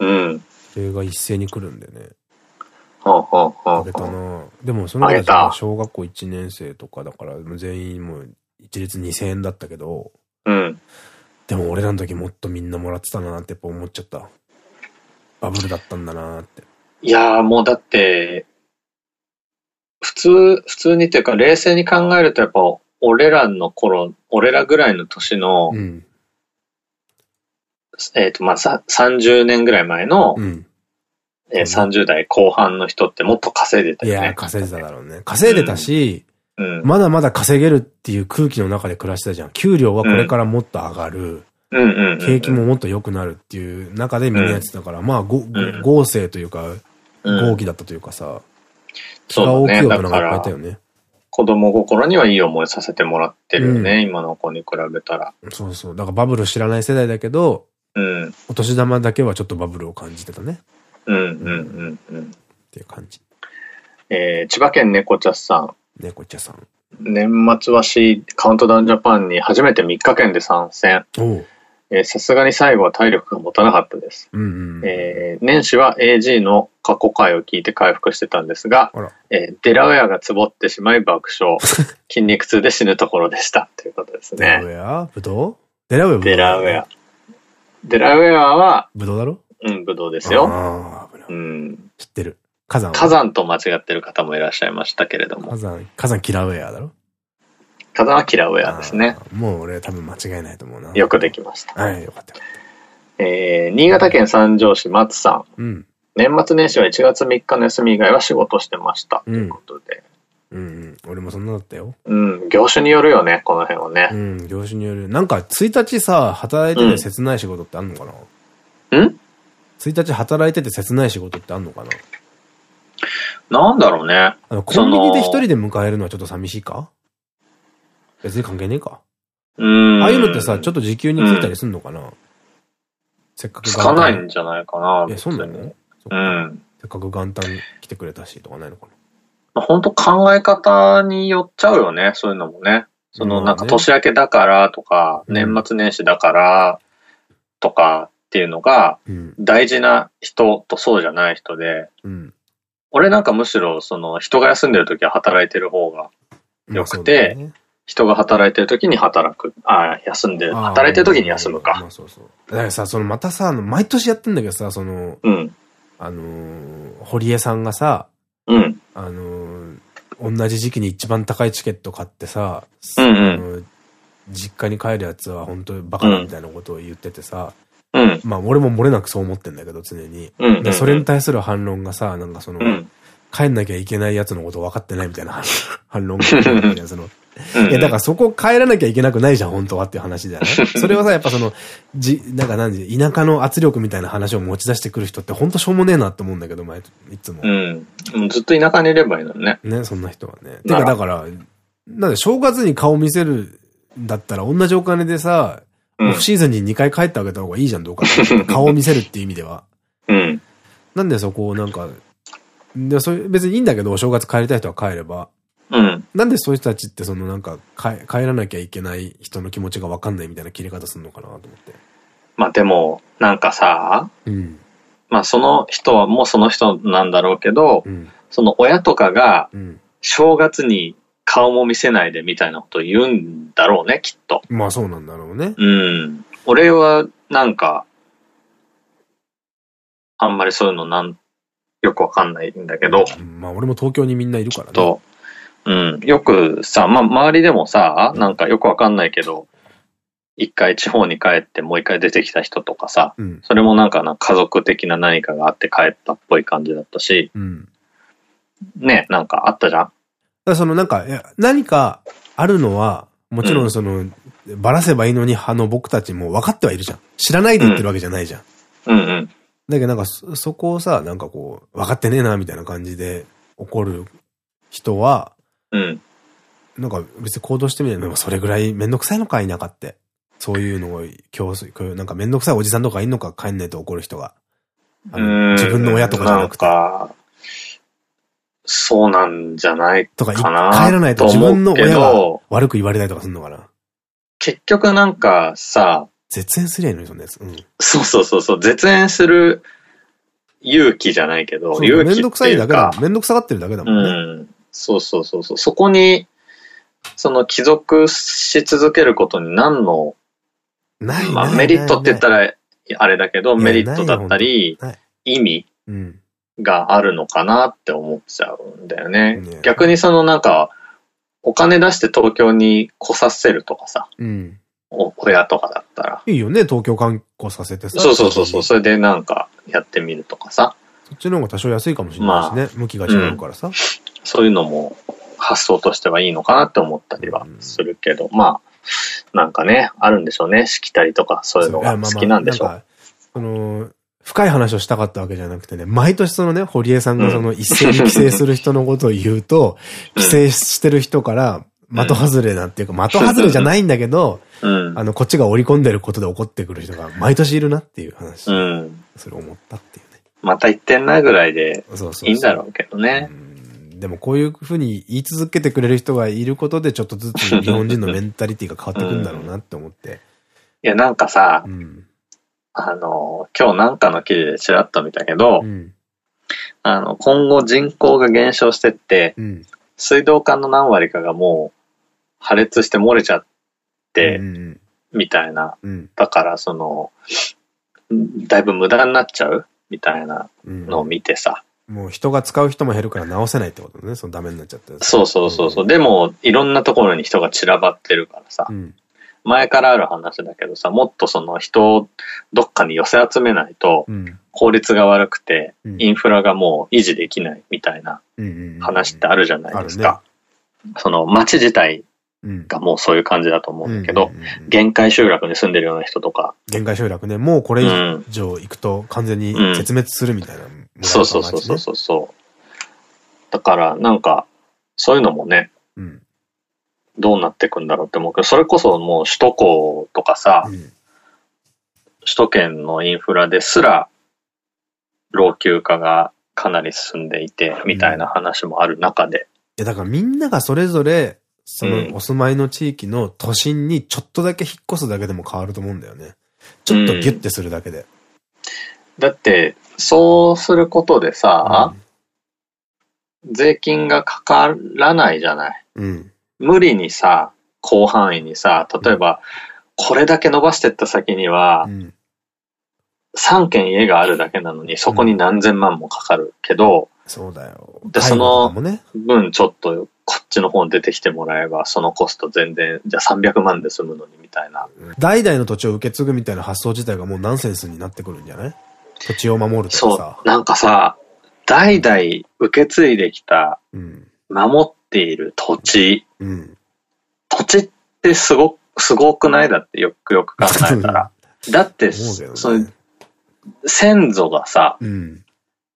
うん。それが一斉に来るんでね。はあはあはあ。あげたな。でもその子た小学校1年生とかだから、全員もう一律2000円だったけど、うん。でも俺らの時もっとみんなもらってたなってやっぱ思っちゃった。バブルだったんだなって。いやーもうだって、普通、普通にっていうか冷静に考えるとやっぱ俺らの頃、俺らぐらいの年の、うん、えっとまあさ30年ぐらい前の、うん、えー、30代後半の人ってもっと稼いでたよね。いや、稼いでただろうね。稼いでたし、うん、まだまだ稼げるっていう空気の中で暮らしてたじゃん。給料はこれからもっと上がる。景気ももっと良くなるっていう中でみんなやってたから、まあ、ご、合成というか、合気だったというかさ、気が大きい大人がいっぱいいたよね。子供心にはいい思いさせてもらってるよね、うん、今の子に比べたら。そうそう。だからバブル知らない世代だけど、うん。お年玉だけはちょっとバブルを感じてたね。うんうんうんうん。っていう感じ。えー、千葉県猫茶さん。猫茶さん。年末は、カウントダウンジャパンに初めて3日間で参戦。さすがに最後は体力が持たなかったです。年始は AG の過去回を聞いて回復してたんですが、えー、デラウェアがつぼってしまい爆笑。筋肉痛で死ぬところでした。ということですね。デラウェア？ブドウ？デラウェアデラウェア。デラウェアは、ブドウだろ？うん、ブドウですよ。うん。知ってる。火山火山と間違ってる方もいらっしゃいましたけれども。火山、火山キラーウェアだろ？火山はキラーウェアですね。もう俺多分間違いないと思うな。よくできました。はい、よかった。えー、新潟県三条市松さん。うん。年末年始は1月3日の休み以外は仕事してました。ということで。うん、うん、俺もそんなだったよ。うん、業種によるよね、この辺はね。うん、業種による。なんか、1日さ、働いてて切ない仕事ってあんのかな？うん ?1 日働いてて切ない仕事ってあんのかな？なんだろうね。あの、コンビニで一人で迎えるのはちょっと寂しいか？別に関係ねえか。うん。ああいうのってさ、ちょっと時給についたりすんのかな、うん、せっかくつかないんじゃないかな。え、そうなの？うん。せっかく元旦来てくれたしとかないのかな？本当考え方によっちゃうよね、そういうのもね。そのなんか年明けだからとか、年末年始だからとかっていうのが、大事な人とそうじゃない人で、うん、俺なんかむしろその人が休んでる時は働いてる方が良くて、ね、人が働いてる時に働く。ああ、休んでる。働いてる時に休むか。そうそう。だからさ、そのまたさ、毎年やってんだけどさ、その、うん、あのー、堀江さんがさ、うん、あのー、同じ時期に一番高いチケット買ってさ、うんうん、実家に帰るやつは本当にバカだみたいなことを言っててさ、うん、まあ俺も漏れなくそう思ってんだけど常に。で、それに対する反論がさ、なんかその、うん、帰んなきゃいけないやつのこと分かってないみたいな反論がその、いや、だからそこ帰らなきゃいけなくないじゃん、本当はっていう話じゃないそれはさ、やっぱその、じ、なんか何で、田舎の圧力みたいな話を持ち出してくる人って本当しょうもねえなって思うんだけど、前、いつも。うん。もうずっと田舎にいればいいのね。ね、そんな人はね。てか、だから、なんで正月に顔見せるんだったら同じお金でさ、オフシーズンに2回帰ってあげた方がいいじゃん、どうか。顔を見せるっていう意味では。うん。なんでそこをなんか、で、それ別にいいんだけど、お正月帰りたい人は帰れば。うん。なんでそういう人たちってそのなんか帰、帰らなきゃいけない人の気持ちがわかんないみたいな切り方するのかなと思って。まあでも、なんかさ、うん。まあその人はもうその人なんだろうけど、うん、その親とかが、正月に顔も見せないでみたいなことを言うんだろうね、きっと。まあそうなんだろうね。うん。俺はなんか、あんまりそういうのなんよくわかんないんだけど。うん、まあ俺も東京にみんないるからね。と、うん。よくさ、まあ周りでもさ、なんかよくわかんないけど、一回地方に帰ってもう一回出てきた人とかさ、うん、それもなんかな家族的な何かがあって帰ったっぽい感じだったし、うん、ね、なんかあったじゃん。だそのなんか、何かあるのは、もちろんその、うん、ばらせばいいのに、あの僕たちも分かってはいるじゃん。知らないで言ってるわけじゃないじゃん。うんうん。だけどなんかそ、そこをさ、なんかこう、分かってねえな、みたいな感じで怒る人は、うん。なんか別に行動してみないでもそれぐらいめんどくさいのかいなかって。そういうのを競争、なんかめんどくさいおじさんとかいんのか帰んないと怒る人が。あの自分の親とかじゃなくて。そうなんじゃないかな。とか、帰らないと自分の親が悪く言われたりとかするのかな。結局なんかさ、絶縁すりゃいいのに、そんなやつ。うん。そうそうそうそう、絶縁する勇気じゃないけど、勇気めんどくさいだけだ。めんどくさがってるだけだもんね。うん。そうそうそうそう。そこに、その帰属し続けることに何の、ないまあメリットって言ったらあれだけど、メリットだったり、意味があるのかなって思っちゃうんだよね。逆にそのなんか、お金出して東京に来させるとかさ。うん。親とかだったら。いいよね、東京観光させてさ。そうそうそうそう、それでなんかやってみるとかさ。そっちの方が多少安いかもしれないしね、まあ、向きが違うからさ、うん、そういうのも発想としてはいいのかなって思ったりはするけど、うん、まあ、なんかね、あるんでしょうね、しきたりとかそういうのが好きなんでしょう。まあまあ、その、深い話をしたかったわけじゃなくてね、毎年そのね、堀江さんがその一斉に帰省する人のことを言うと、帰省してる人から、的外れなんていうか、的外れじゃないんだけど、うん、あの、こっちが織り込んでることで怒ってくる人が毎年いるなっていう話。うん。それ思ったっていうね。また言ってんなぐらいで、いいんだろうけどね。でもこういうふうに言い続けてくれる人がいることで、ちょっとずつ日本人のメンタリティが変わってくるんだろうなって思って。いや、なんかさ、うん、あの、今日なんかの記事でちらっと見たけど、うん、あの、今後人口が減少してって、うん、水道管の何割かがもう破裂して漏れちゃって、みたいな。だからその、だいぶ無駄になっちゃうみたいなのを見てさ。もう人が使う人も減るから直せないってことね。そのダメになっちゃったそうそうそうそう。でも、いろんなところに人が散らばってるからさ。前からある話だけどさ、もっとその人をどっかに寄せ集めないと、効率が悪くて、インフラがもう維持できないみたいな話ってあるじゃないですか。その街自体がもうそういう感じだと思うんだけど、限界集落に住んでるような人とか。限界集落ね、もうこれ以上行くと完全に絶滅するみたいな、ねうん、そうそうそうそうそう。だからなんか、そういうのもね、うん、どうなっていくんだろうって思うけど、それこそもう首都高とかさ、うん、首都圏のインフラですら、老朽化がかなり進んでいて、みたいな話もある中で。いや、だからみんながそれぞれそのお住まいの地域の都心にちょっとだけ引っ越すだけでも変わると思うんだよね。ちょっとギュッてするだけで。うん、だって、そうすることでさ、うん、税金がかからないじゃない。うん、無理にさ、広範囲にさ、例えば、これだけ伸ばしてった先には、3軒家があるだけなのに、そこに何千万もかかるけど、そうだよ。で、その分ちょっとこっちの方に出てきてもらえば、そのコスト全然、じゃあ300万で済むのにみたいな。代々の土地を受け継ぐみたいな発想自体がもうナンセンスになってくるんじゃない？土地を守るとかさ。そう。なんかさ、代々受け継いできた、守っている土地、うん、土地ってすごく、すごくない？だってよくよく考えたら。だって、そう、先祖がさ、うん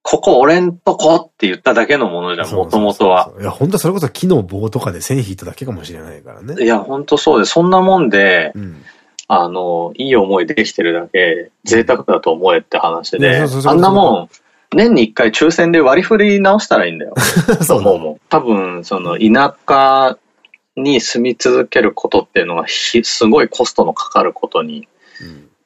ここ俺んとこって言っただけのものじゃん、もともとは。いや、本当それこそ木の棒とかで線引いただけかもしれないからね。いや、本当そうで、そんなもんで、うん、あの、いい思いできてるだけ贅沢だと思えって話で、あんなもん、年に一回抽選で割り振り直したらいいんだよ。そう思うもん。多分、その、田舎に住み続けることっていうのはすごいコストのかかることに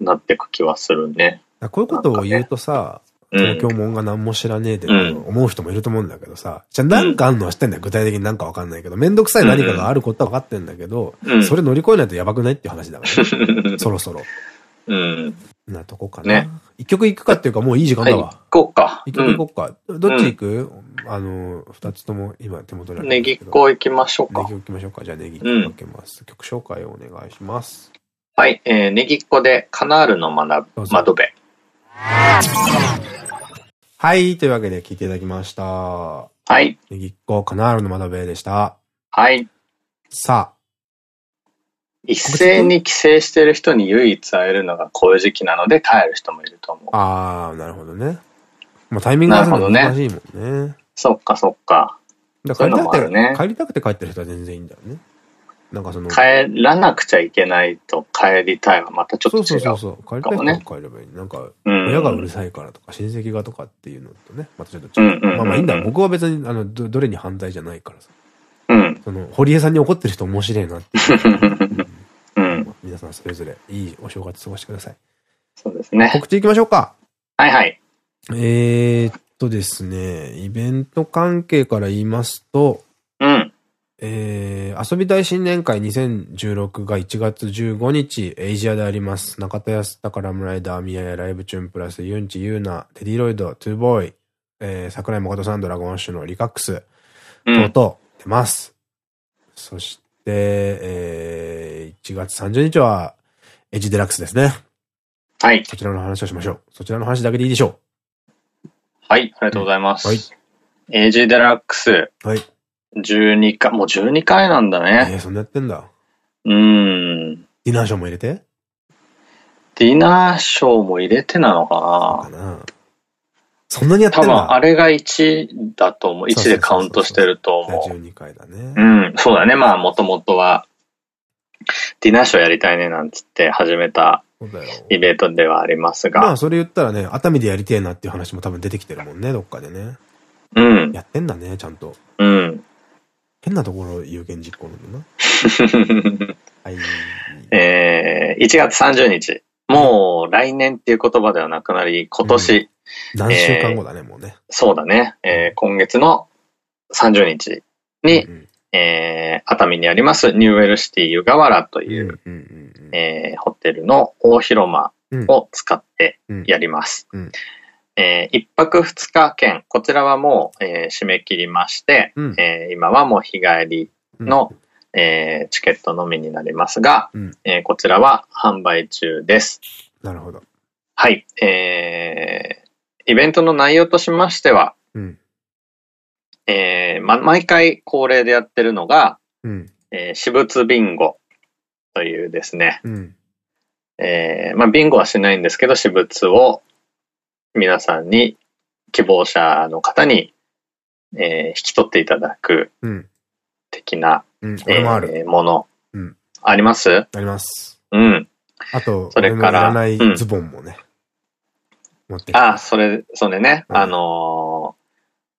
なっていく気はするね。こういうことを言うとさ、東京もんが何も知らねえで思う人もいると思うんだけどさ、じゃあ何かあんのは知ってんだよ。具体的に何かわかんないけど、めんどくさい何かがあることは分かってんだけど、それ乗り越えないとやばくないっていう話だから、そろそろ。うん。なとこかな。一曲行くかっていうかもういい時間だわ。行こうか。一曲行こうか。どっち行く？あの、二つとも今手元にあるネギっ子行きましょうか。ネギ行きましょうか。じゃあネギっ子かけます。曲紹介をお願いします。はい、えー、ネギっ子でカナールの学窓辺。はい。というわけで聞いていただきました。はい。ネギっ子カナールの窓辺でした。はい。さあ。一斉に帰省してる人に唯一会えるのがこういう時期なので帰る人もいると思う。ああ、なるほどね。まあタイミングが難しいもんね。ねそっかそっか。だから帰りたくて、ね、帰りたくて帰ってる人は全然いいんだよね。なんかその。帰らなくちゃいけないと帰りたいはまたちょっと違う、ね。そうそうそう。帰りたい帰ればいい。なんか、親がうるさいからとか、親戚がとかっていうのとね、またちょっと違う。まあまあいいんだ。僕は別に、あの、ど、どれに反対じゃないからさ。うん。その、堀江さんに怒ってる人面白いなって うん。皆さんそれぞれいいお正月過ごしてください。そうですね。告知いきましょうか。はいはい。えーっとですね、イベント関係から言いますと、うん。えー、遊びたい新年会2016が1月15日、エイジアであります。中田康隆ラムライダー、ミヤやライブチュンプラス、ユンチ、ユーナ、テディロイド、トゥーボーイ、えー、桜井誠さん、ドラゴンシュのリカックス、等々出ます。うん、そして、えー、1月30日は、エイジデラックスですね。はい。そちらの話をしましょう。そちらの話だけでいいでしょう。はい、ありがとうございます。はい。エイジデラックス。はい。12回、もう12回なんだね。えー、そんなやってんだ。うん。ディナーショーも入れて？ディナーショーも入れてなのかなそんなにやって多分あれが1だと思う。1でカウントしてると思う。12回だね。うん、そうだね。まあもともとは、ディナーショーやりたいねなんつって始めたイベントではありますが。まあそれ言ったらね、熱海でやりてえなっていう話も多分出てきてるもんね、どっかでね。うん。やってんだね、ちゃんと。うん。変なところ有言実行なんだな。はい。えー、1月30日。もう来年っていう言葉ではなくなり、今年。うん、何週間後だね、えー、もうね。そうだね。えー、今月の30日に、うんうん、えー、熱海にありますニューウェルシティ湯河原という、ホテルの大広間を使ってやります。うんうんえー、1泊2日券、こちらはもう、えー、締め切りまして、うん、えー、今はもう日帰りの、うん、えー、チケットのみになりますが、うん、えー、こちらは販売中です。なるほど。はい。えー、イベントの内容としましては、うん、えー、ま、毎回恒例でやってるのが、うん、えー、私物ビンゴというですね、うん、えー、まあ、ビンゴはしないんですけど、私物を皆さんに、希望者の方に、えー、引き取っていただく、的な、うんえー、もの、うん、あります？あります。うん。あと、それから、ないズボンもね、持ってああ、それ、それね、あの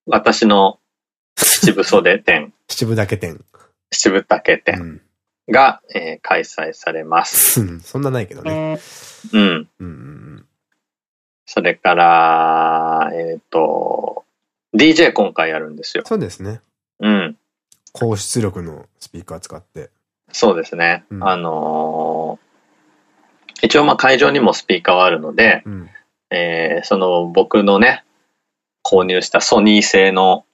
ー、私の七分袖店。七分だけ店。七分だけ店が、えー、開催されます。そんなないけどね。うん。うんそれから、えっ、ー、と、DJ 今回やるんですよ。そうですね。うん。高出力のスピーカー使って。そうですね。うん、あのー、一応まあ会場にもスピーカーはあるので、うん、えー、その僕のね、購入したソニー製の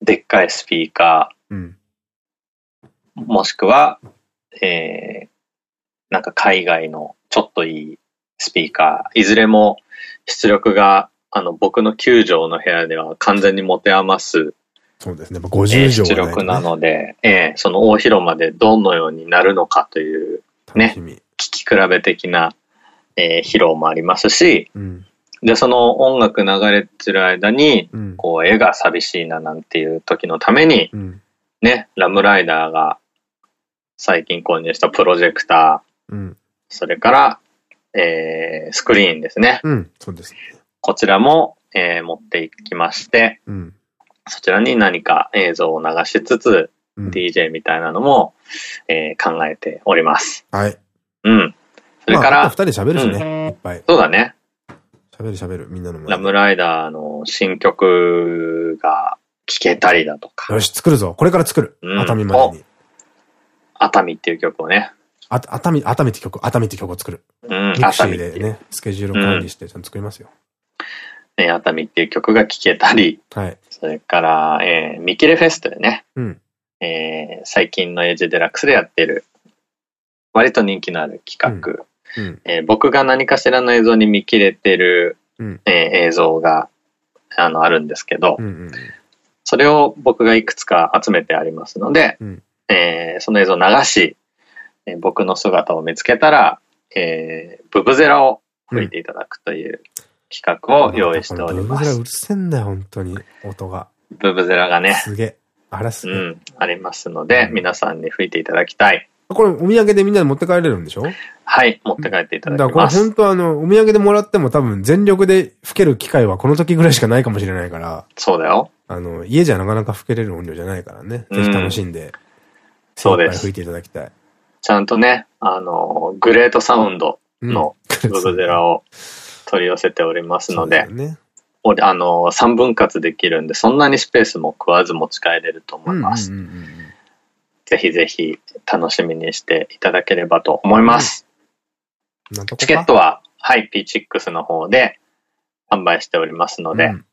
でっかいスピーカー、うん、もしくは、えー、なんか海外のちょっといいスピーカー、いずれも出力が、あの、僕の9畳の部屋では完全に持て余す。そうですね。50畳、ね、出力なので、ええー、その大広間でどのようになるのかという、ね、聞き比べ的な、えー、披露もありますし、うん、で、その音楽流れてる間に、うん、こう、絵が寂しいななんていう時のために、うん、ね、ラムライダーが最近購入したプロジェクター、それから、えー、スクリーンですね。うん、そうですね。こちらも、えー、持っていきまして、うん、そちらに何か映像を流しつつ、うん、DJ みたいなのも、えー、考えております。はい。うん。それから。二、人喋るしね、うん、いっぱい。そうだね。喋る喋る、みんなの RAM RIDER の新曲が聴けたりだとか。よし、作るぞ。これから作る。熱海までに。熱海っていう曲をね、あ、熱海、熱海って曲、熱海って曲を作る。うん、ミクシーでね、スケジュールを管理してちゃんと作りますよ。ね、熱海っていう曲が聴けたり、はい。それから、えー、ミキレフェストでね、うん。えー、最近のエイジデラックスでやってる、割と人気のある企画、うん、えー、僕が何かしらの映像に見切れてる、うん、えー、映像が、あの、あるんですけど、うんうん、それを僕がいくつか集めてありますので、うん、えー、その映像を流し、えー、僕の姿を見つけたら、えー、ブブゼラを吹いていただくという企画を用意しております。ブブゼラうるせえんだよ、本当に、音が。ブブゼラがね。すげえ。あらすげえ。うん、ありますので、うん、皆さんに吹いていただきたい。これお土産でみんなで持って帰れるんでしょ？はい、持って帰っていただきます。だからこれ本当あの、お土産でもらっても多分全力で吹ける機会はこの時ぐらいしかないかもしれないから。そうだよ。あの、家じゃなかなか吹けれる音量じゃないからね。ぜひ楽しんで、そうです。吹いていただきたい。ちゃんとね、あの、グレートサウンドのブブゼラを取り寄せておりますので、ね、あの、3分割できるんで、そんなにスペースも食わず持ち帰れると思います。ぜひぜひ楽しみにしていただければと思います。うん、チケットは、はい、P6 の方で販売しておりますので、うん、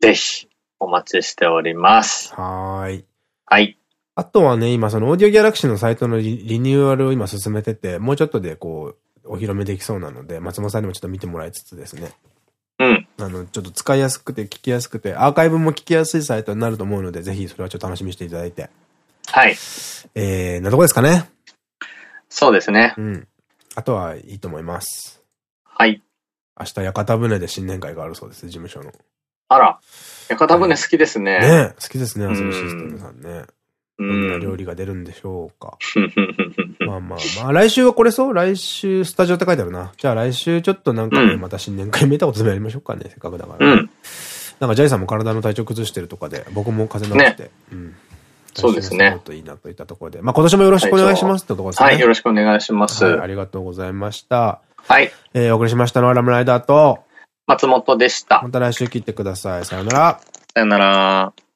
ぜひお待ちしております。はい。はい。あとはね、今そのオーディオギャラクシーのサイトのリニューアルを今進めてて、もうちょっとでこう、お披露目できそうなので、松本さんにもちょっと見てもらいつつですね。うん。あの、ちょっと使いやすくて聞きやすくて、アーカイブも聞きやすいサイトになると思うので、ぜひそれはちょっと楽しみにしていただいて。はい。えー、なとこですかね？そうですね。うん。あとはいいと思います。はい。明日屋形船で新年会があるそうです、事務所の。あら、屋形船好きですね。ね好きですね、遊びシステムさんね。どんな料理が出るんでしょうか。まあまあまあ、来週はこれそう？来週スタジオって書いてあるな。じゃあ来週ちょっとなんかね、また新年会めたことやりましょうかね、せっかくだから、ね。うん。なんかジャイさんも体の体調崩してるとかで、僕も風邪治して。ね、うん。そうですね。といいなといったところで。まあ今年もよろしくお願いしますってところですね。はい、よろしくお願いします。はい、ありがとうございました。はい。えー、お送りしましたのはラムライダーと、松本でした。また来週切ってください。さよなら。さよなら。